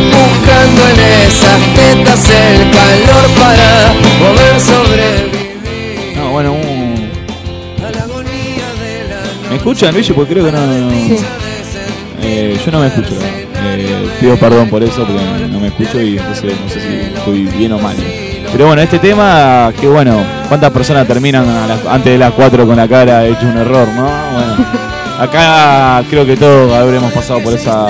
buscando en esas tetas el calor para poder sobrevivir. No, bueno, un... ¿Me escuchan, Luigi? Porque creo que no... Eh, yo no me escucho. Eh, pido perdón por eso, porque no me escucho y entonces no sé si estoy bien o mal. Pero bueno, este tema, que bueno, ¿cuántas personas terminan a las- antes de las 4 con la cara hecho un error, no? Bueno, acá creo que todos habremos pasado por esa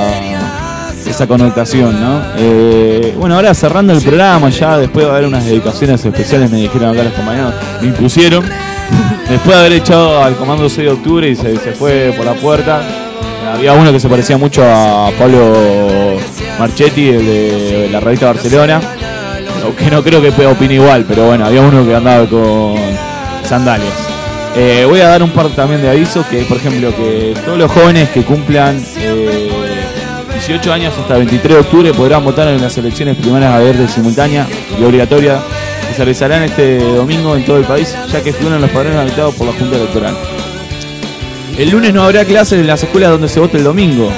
esa connotación, ¿no? Eh, bueno, ahora cerrando el programa, ya después de haber unas dedicaciones especiales, me dijeron acá los compañeros, me impusieron. Después de haber echado al comando 6 de octubre y se, se fue por la puerta, había uno que se parecía mucho a Pablo Marchetti, el de la revista Barcelona. Que no creo que opine igual, pero bueno, había uno que andaba con sandalias. Eh, voy a dar un par también de avisos, que por ejemplo que todos los jóvenes que cumplan eh, 18 años hasta el 23 de octubre podrán votar en las elecciones primarias abiertas, simultáneas y obligatorias que se realizarán este domingo en todo el país, ya que figuran los padrones habilitados por la Junta Electoral. El lunes no habrá clases en las escuelas donde se vote el domingo,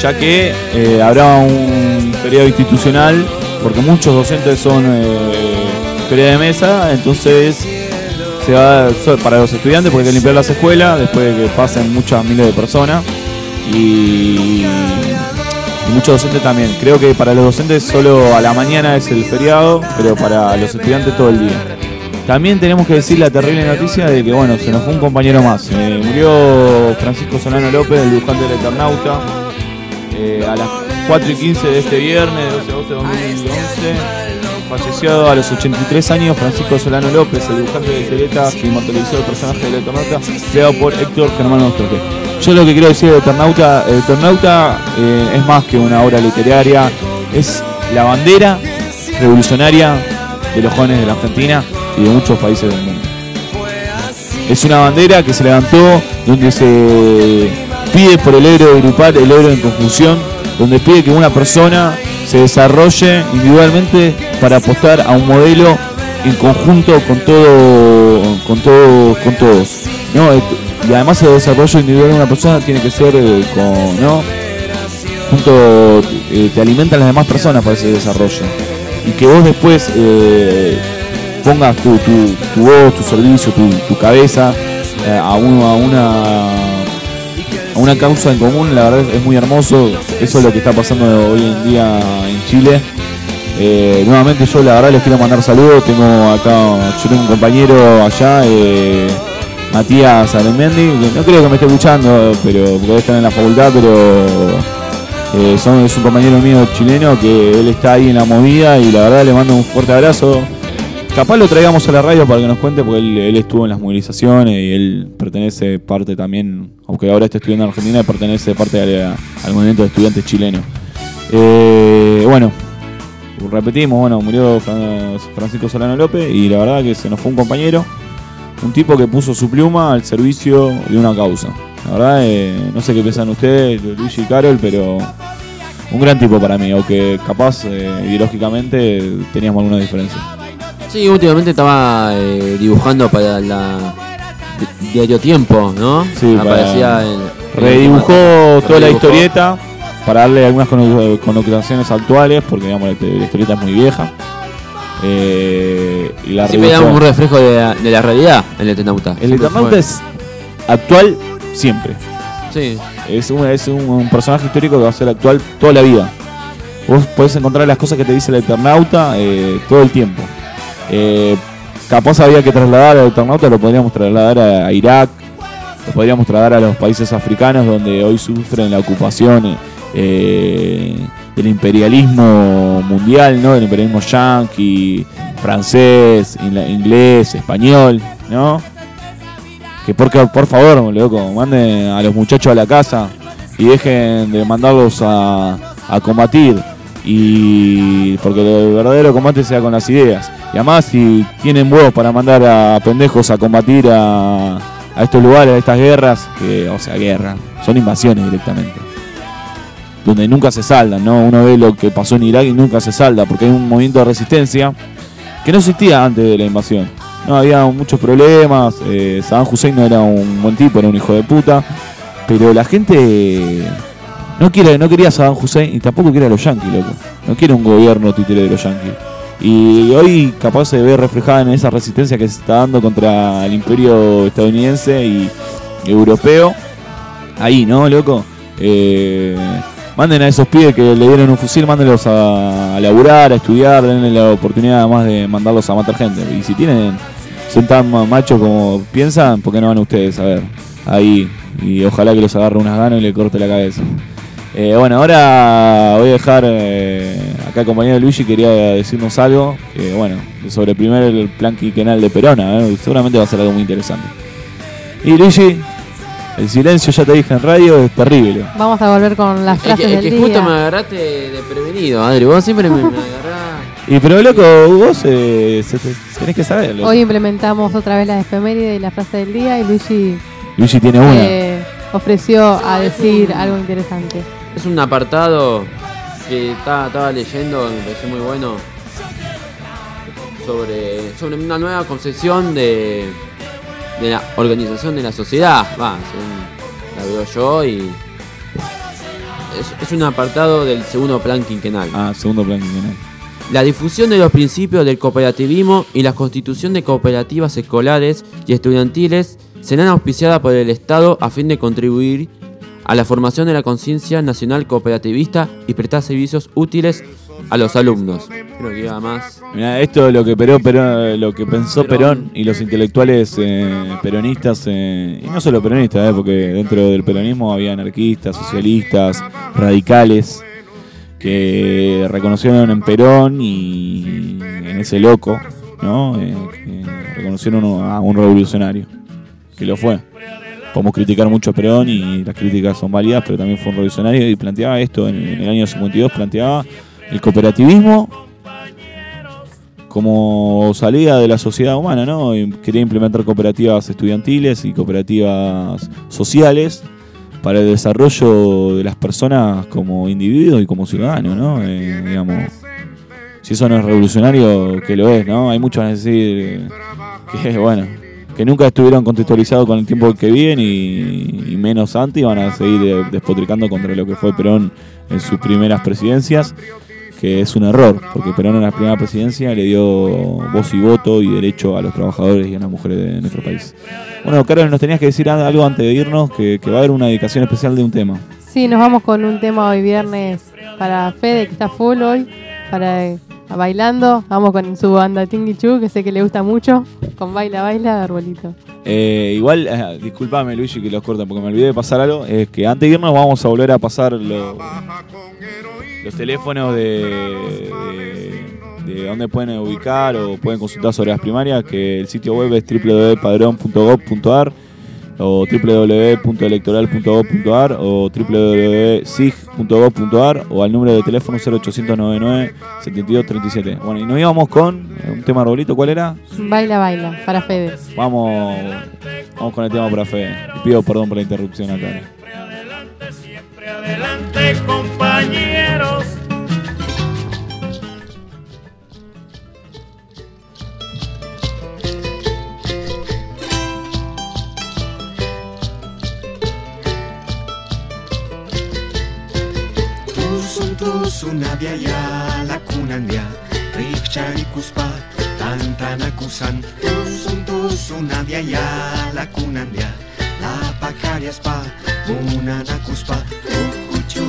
ya que eh, habrá un periodo institucional, porque muchos docentes son eh, feria de mesa, entonces se va para los estudiantes porque hay que limpiar las escuelas después de que pasen muchas miles de personas y, y muchos docentes también. Creo que para los docentes solo a la mañana es el feriado, pero para los estudiantes todo el día. También tenemos que decir la terrible noticia de que bueno, se nos fue un compañero más. Eh, murió Francisco Solano López, el dibujante del Eternauta, eh, a las 4 y 15 de este viernes, 12 de agosto de 2011. Falleció a los 83 años Francisco Solano López, el dibujante de historietas que inmortalizó el personaje del Eternauta, creado por Héctor Germán Ostroque. Yo lo que quiero decir de Eternauta, Eternauta eh, es más que una obra literaria, es la bandera revolucionaria de los jóvenes de la Argentina y de muchos países del mundo. Es una bandera que se levantó donde se pide por el héroe grupal, el héroe en conjunción, donde pide que una persona se desarrolle individualmente para apostar a un modelo en conjunto con todo, con todo, con todos. ¿no? Y además el desarrollo individual de una persona tiene que ser eh, con, ¿no? junto eh, te alimentan las demás personas para ese desarrollo y que vos después eh, pongas tu, tu, tu voz, tu servicio, tu, tu cabeza a, uno, a una a una causa en común, la verdad es muy hermoso, eso es lo que está pasando hoy en día en Chile. Eh, nuevamente yo la verdad les quiero mandar saludos, tengo acá, yo tengo un compañero allá, eh, Matías Alemendi, que no creo que me esté escuchando, pero porque debe estar en la facultad, pero eh, son- es un compañero mío chileno que él está ahí en la movida y la verdad le mando un fuerte abrazo. Capaz lo traigamos a la radio para que nos cuente porque él, estuvo en las movilizaciones y él pertenece parte también, aunque ahora está estudiando en Argentina, pertenece parte al, movimiento de estudiantes chilenos. Eh, bueno, repetimos, bueno, murió Fran- Francisco Solano López y la verdad que se nos fue un compañero, un tipo que puso su pluma al servicio de una causa. La verdad, eh, no sé qué piensan ustedes, Luigi y Carol, pero un gran tipo para mí, aunque capaz eh, ideológicamente teníamos alguna diferencia. Sí, últimamente estaba eh, dibujando para la di- Diario Tiempo, ¿no? Sí, Aparecía Redibujó toda la historieta para darle algunas conno- connotaciones actuales, porque digamos la, historieta es muy vieja. Eh, y la Siempre damos un reflejo de la, de la realidad el Eternauta. El Eternauta es actual siempre. Sí. Es, un, es un, un personaje histórico que va a ser actual toda la vida. Vos podés encontrar las cosas que te dice el Eternauta eh, todo el tiempo. Eh, capaz había que trasladar al Eternauta, lo podríamos trasladar a, a Irak, lo podríamos trasladar a los países africanos donde hoy sufren la ocupación eh, del imperialismo mundial, ¿no? Del imperialismo yanqui, francés, inglés, español, ¿no? Que porque, por favor, loco, manden a los muchachos a la casa y dejen de mandarlos a, a combatir. Y porque el verdadero combate sea con las ideas. Y además, si tienen huevos para mandar a pendejos a combatir a, estos lugares, a estas guerras, que, o sea, guerra, son invasiones directamente. Donde nunca se saldan, ¿no? Uno ve lo que pasó en Irak y nunca se salda, porque hay un movimiento de resistencia que no existía antes de la invasión. No, había muchos problemas, eh, Saddam Hussein no era un buen tipo, era un hijo de puta, pero la gente no quiere, no quería a Saddam Hussein y tampoco quiere a los yanquis, loco. No quiere un gobierno títere de los yanquis. Y hoy capaz se ve reflejada en esa resistencia que se está dando contra el imperio estadounidense y europeo. Ahí, ¿no, loco? Eh, manden a esos pibes que le dieron un fusil, mándenlos a, laburar, a estudiar, denle la oportunidad además de mandarlos a matar gente. Y si tienen, son tan ma- machos como piensan, ¿por qué no van ustedes a ver? Ahí. Y ojalá que los agarre unas ganas y le corte la cabeza. Eh, bueno, ahora voy a dejar eh, acá el compañero Luigi quería decirnos algo, que, bueno, sobre el primer plan quinquenal de Perona, ¿eh? seguramente va a ser algo muy interesante. Y Luigi, el silencio ya te dije en radio es terrible. Vamos a volver con las Es frases que, es del que justo día. me agarraste de prevenido, Adri. Vos siempre me, me agarrás. Y pero loco, vos eh, se- se- tenés que saberlo. Hoy implementamos otra vez la efeméride y la frase del día y Luigi Luigi tiene una. eh, ofreció a decir algo interesante. Es un apartado que ta- estaba leyendo, me pareció muy bueno, sobre, sobre una nueva concepción de, de la organización de la sociedad. Va, según la veo yo y es, es un apartado del segundo plan quinquenal. Ah, segundo plan quinquenal. La difusión de los principios del cooperativismo y la constitución de cooperativas escolares y estudiantiles serán auspiciadas por el Estado a fin de contribuir a la formación de la conciencia nacional cooperativista y prestar servicios útiles a los alumnos. Creo que iba más. Mirá, esto es lo que, Perón, Perón- lo que pensó Perón, y los intelectuales eh, peronistas, eh, y no solo peronistas, eh, porque dentro del peronismo había anarquistas, socialistas, radicales, que reconocieron en Perón y en ese loco, ¿no? Eh, reconocieron a un revolucionario, que lo fue. Podemos criticar mucho a Perón y las críticas son válidas, pero también fue un revolucionario y planteaba esto en, el año 52, planteaba el cooperativismo como salida de la sociedad humana, ¿no? Quería implementar cooperativas estudiantiles y cooperativas sociales para el desarrollo de las personas como individuos y como ciudadanos, ¿no? Eh, digamos, si eso no es revolucionario, que lo es, ¿no? Hay muchos a decir que, bueno, que nunca estuvieron contextualizados con el tiempo que viven y, menos antes y van a seguir eh, despotricando contra lo que fue Perón en sus primeras presidencias que es un error, porque Perón en la primera presidencia le dio voz y voto y derecho a los trabajadores y a las mujeres de nuestro país. Bueno, Carol, nos tenías que decir algo antes de irnos, que, que va a haber una dedicación especial de un tema. Sí, nos vamos con un tema hoy viernes para Fede, que está full hoy, para bailando. Vamos con su banda Tingy Chu, que sé que le gusta mucho, con Baila Baila Arbolito. Eh, igual, eh, discúlpame Luigi que los corta porque me olvidé de pasar algo, es que antes de irnos vamos a volver a pasar lo- los teléfonos de, de, de dónde pueden ubicar o pueden consultar sobre las primarias, que el sitio web es www.padrón.gov.ar o www.electoral.gov.ar o www.sig.gov.ar o al número de teléfono 0899 7237. Bueno, y nos íbamos con un tema arbolito, ¿cuál era? Baila Baila, para Fede. Vamos, vamos con el tema para fe. Y pido perdón por la interrupción acá. adelante compañeros. Tusun tusun abiaya lakunandia La pacarias pa munana kuspa. Ukuchu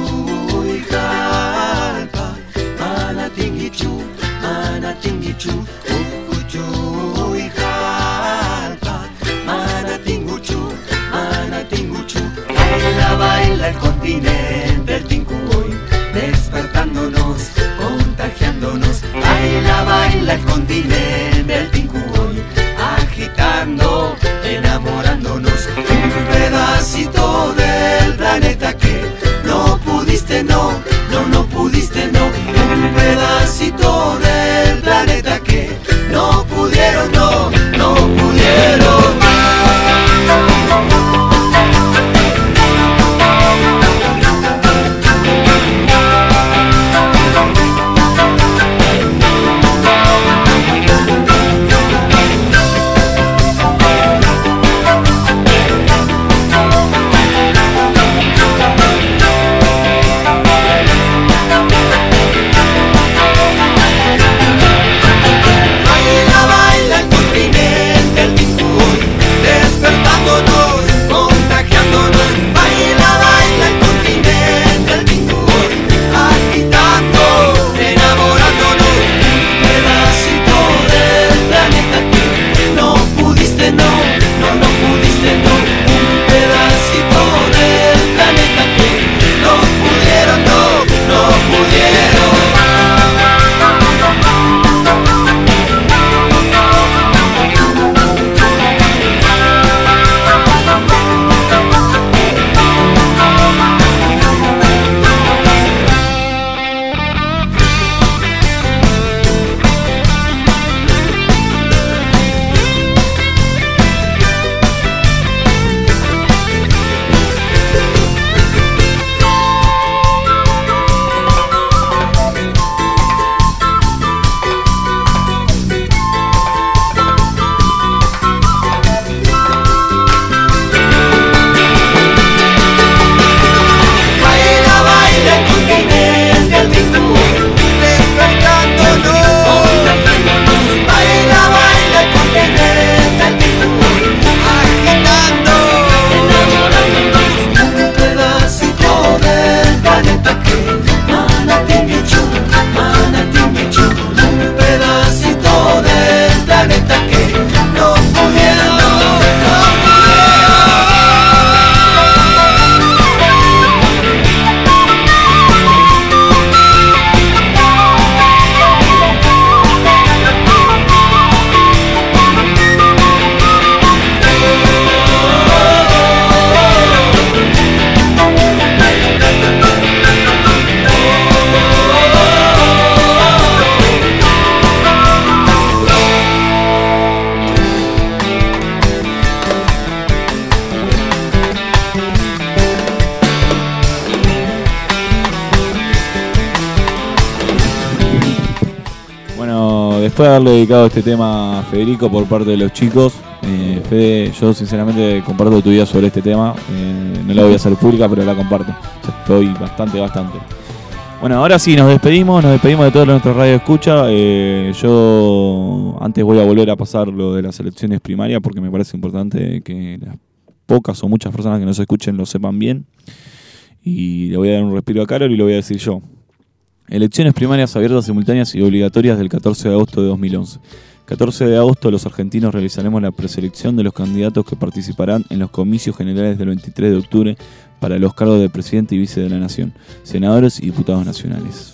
ikalpa Mana tingichu, mana tingichu Ukuchu ikalpa Mana tinguchu, mana tinguchu Baila, baila el continente, Despertándonos, contagiándonos. Baila, baila el continente, el tinku hoy Agitando, enamorándonos. Un pedacito del planeta que no pudiste, no, no, no pudiste, no. Un pedacito del planeta de haberle dedicado este tema a Federico por parte de los chicos, eh, Fede, yo sinceramente comparto tu idea sobre este tema. Eh, no la voy a hacer pública, pero la comparto. Estoy bastante, bastante. Bueno, ahora sí, nos despedimos, nos despedimos de todos nuestros radio escucha. Eh, yo antes voy a volver a pasar lo de las elecciones primarias porque me parece importante que las pocas o muchas personas que nos escuchen lo sepan bien. Y le voy a dar un respiro a Carol y lo voy a decir yo. Elecciones primarias abiertas, simultáneas y obligatorias del 14 de agosto de 2011. 14 de agosto los argentinos realizaremos la preselección de los candidatos que participarán en los comicios generales del 23 de octubre para los cargos de presidente y vice de la nación, senadores y diputados nacionales.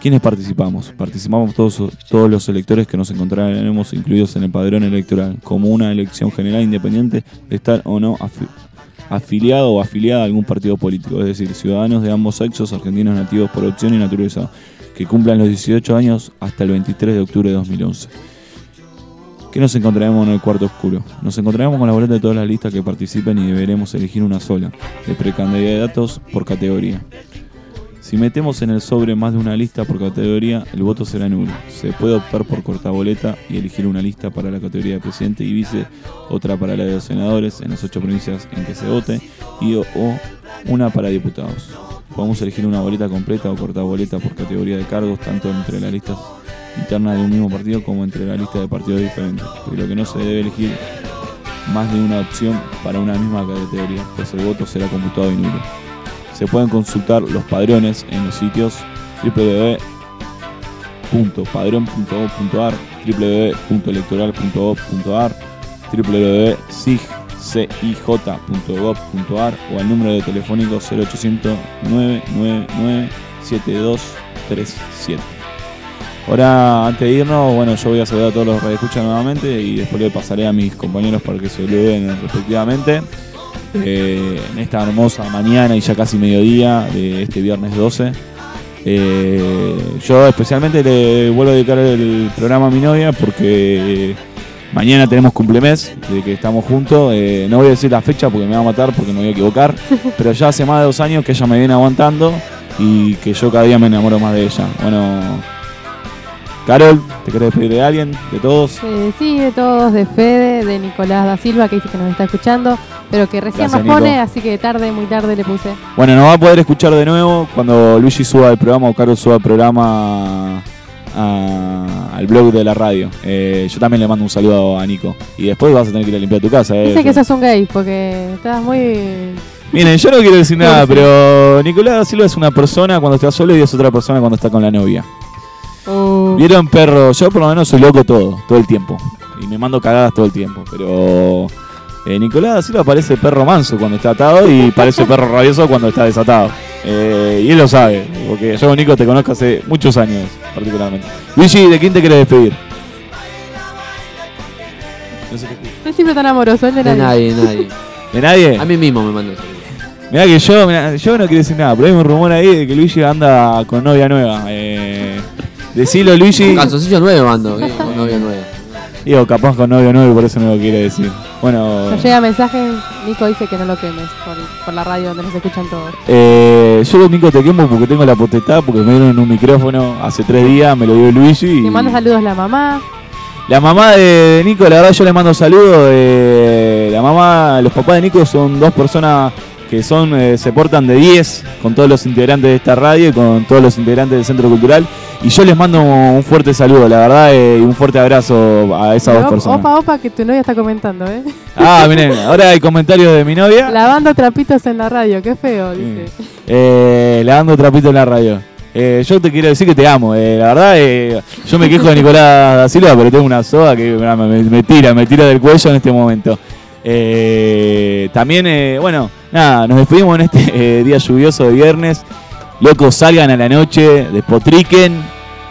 ¿Quiénes participamos? Participamos todos, todos los electores que nos encontraremos incluidos en el padrón electoral, como una elección general independiente de estar o no afi- afiliado o afiliada a algún partido político, es decir, ciudadanos de ambos sexos, argentinos nativos por opción y naturalizados, que cumplan los 18 años hasta el 23 de octubre de 2011. ¿Qué nos encontraremos en el cuarto oscuro? Nos encontraremos con la boleta de todas las listas que participen y deberemos elegir una sola, de precandidatos por categoría. Si metemos en el sobre más de una lista por categoría, el voto será nulo. Se puede optar por cortaboleta y elegir una lista para la categoría de presidente y vice, otra para la de los senadores en las ocho provincias en que se vote y o, una para diputados. Podemos elegir una boleta completa o cortaboleta por categoría de cargos, tanto entre las listas internas de un mismo partido como entre la lista de partidos diferentes. Pero lo que no se debe elegir más de una opción para una misma categoría, pues el voto será computado y nulo. Se pueden consultar los padrones en los sitios www.padrón.gov.ar, www.electoral.gov.ar, www.cij.gov.ar o al número de telefónico 0800 999 7237. Ahora, antes de irnos, bueno, yo voy a saludar a todos los radioescuchas nuevamente y después le pasaré a mis compañeros para que se lo den respectivamente. Eh, en esta hermosa mañana y ya casi mediodía de este viernes 12. Eh, yo especialmente le vuelvo a dedicar el programa a mi novia porque mañana tenemos cumplemes de que estamos juntos. Eh, no voy a decir la fecha porque me va a matar porque me voy a equivocar, pero ya hace más de dos años que ella me viene aguantando y que yo cada día me enamoro más de ella. Bueno, Carol, ¿te querés despedir de alguien? ¿De todos? Eh, sí, de todos, de Fede, de Nicolás da Silva, que dice que nos está escuchando, pero que recién Gracias, nos pone, Nico. así que tarde, muy tarde le puse. Bueno, nos va a poder escuchar de nuevo cuando Luigi suba el programa o Carol suba el programa a- al blog de la radio. Eh, yo también le mando un saludo a Nico. Y después vas a tener que ir a limpiar tu casa. eh. Dice que sos un gay, porque estás muy... Miren, yo no quiero decir nada, pero Nicolás da Silva es una persona cuando está solo y es otra persona cuando está con la novia. Uh, ¿Vieron perro? Yo por lo menos soy loco todo, todo el tiempo. Y me mando cagadas todo el tiempo. Pero eh, Nicolás da Silva parece perro manso cuando está atado y parece perro rabioso cuando está desatado. Eh, y él lo sabe, porque yo, Nico, te conozco hace muchos años, particularmente. Luigi, ¿de quién te querés despedir? No sé qué- es siempre tan amoroso, de De nadie. nadie, nadie. ¿De nadie? A mí mismo me mandó. Mirá que yo, mirá, yo no quiero decir nada, pero hay un rumor ahí de que Luigi anda con novia nueva. Eh, decilo, Luigi. Calzoncillo nuevo ando, eh, con novia nueva. Digo, capaz con novio nuevo y por eso no lo quiere decir. Bueno, Nos llega mensaje, Nico dice que no lo quemes por, por la radio donde nos escuchan todos. eh, yo Nico te quemo porque tengo la potestad, porque me dieron un micrófono hace tres días, me lo dio Luigi. Y Le manda saludos la mamá. La mamá de Nico, la verdad yo le mando saludos. eh, la mamá, los papás de Nico son dos personas que son eh, se portan de 10 con todos los integrantes de esta radio y con todos los integrantes del Centro Cultural. Y yo les mando un fuerte saludo, la verdad, eh, y un fuerte abrazo a esas dos personas. Opa, opa, que tu novia está comentando, ¿eh? Ah, miren, ahora hay comentarios de mi novia. Lavando trapitos en la radio, qué feo, dice. Eh, lavando trapito en la radio. Eh, yo te quiero decir que te amo. eh, la verdad, eh, yo me quejo de Nicolás da Silva, pero tengo una soda que me tira, me tira del cuello en este momento. Eh, también, eh, bueno, nada, nos despedimos en este eh, día lluvioso de viernes. Locos, salgan a la noche, despotriquen.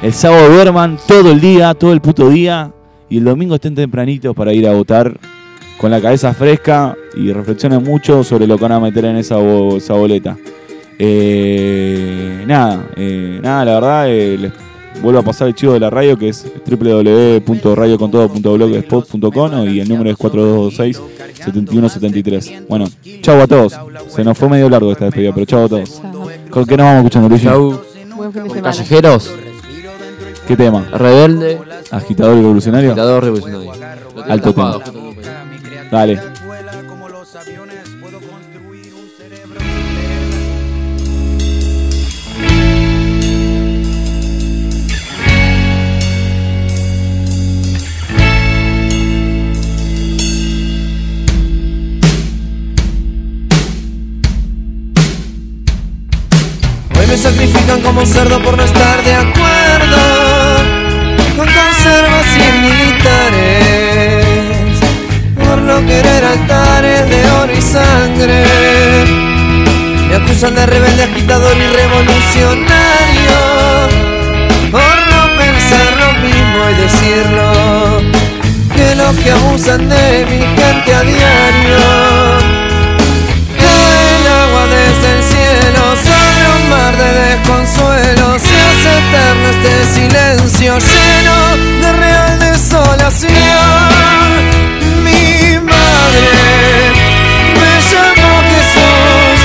El sábado duerman todo el día, todo el puto día. Y el domingo estén tempranitos para ir a votar con la cabeza fresca y reflexionen mucho sobre lo que van a meter en esa, bo- esa boleta. Eh, nada, nada, la verdad, les vuelvo a pasar el chivo de la radio que es www.radiocontodo.blogspot.com y el número es 4226-7173. Bueno, chau a todos. Se nos fue medio largo esta despedida, pero chau a todos. ¿Con qué nos vamos escuchando, Luigi? Chau. Callejeros. ¿Qué tema? Rebelde. Agitador y revolucionario. Agitador revolucionario. Alto tema. Dale. Sacrifican como cerdo por no estar de acuerdo con conservas y militares, por no querer altares de oro y sangre. Me acusan de rebelde, agitador y revolucionario, por no pensar lo mismo y decirlo, que los que abusan de mi gente a diario de desconsuelo. Se hace eterno este silencio lleno de real desolación. Mi madre me llamó Jesús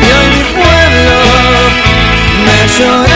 y hoy mi pueblo me llora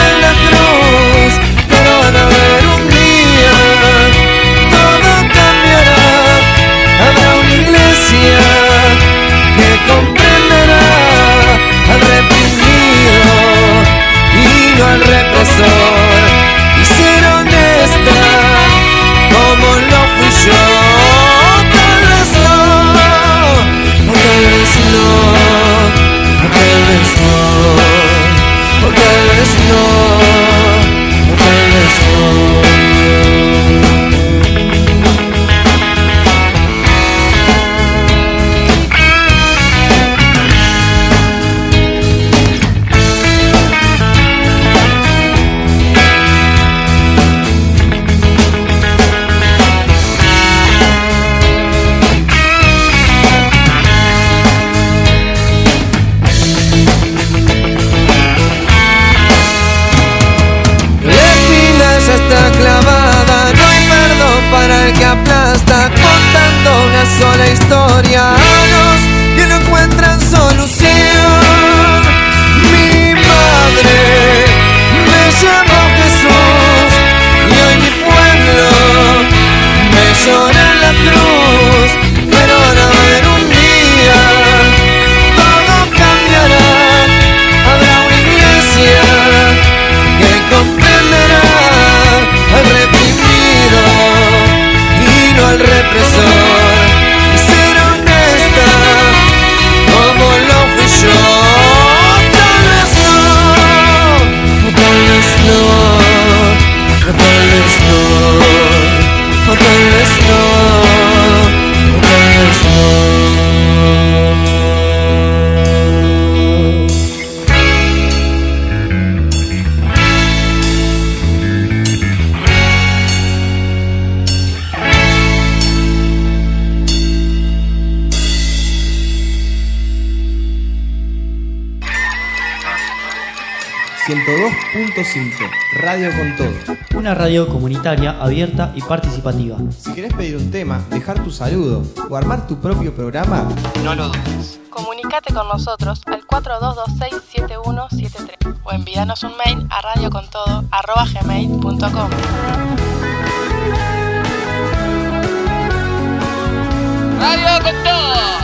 comunitaria, abierta y participativa. Si querés pedir un tema, dejar tu saludo o armar tu propio programa, no lo dudes. Comunicate con nosotros al 42267173 o envíanos un mail a radiocontodo.gmail.com Radio con todo.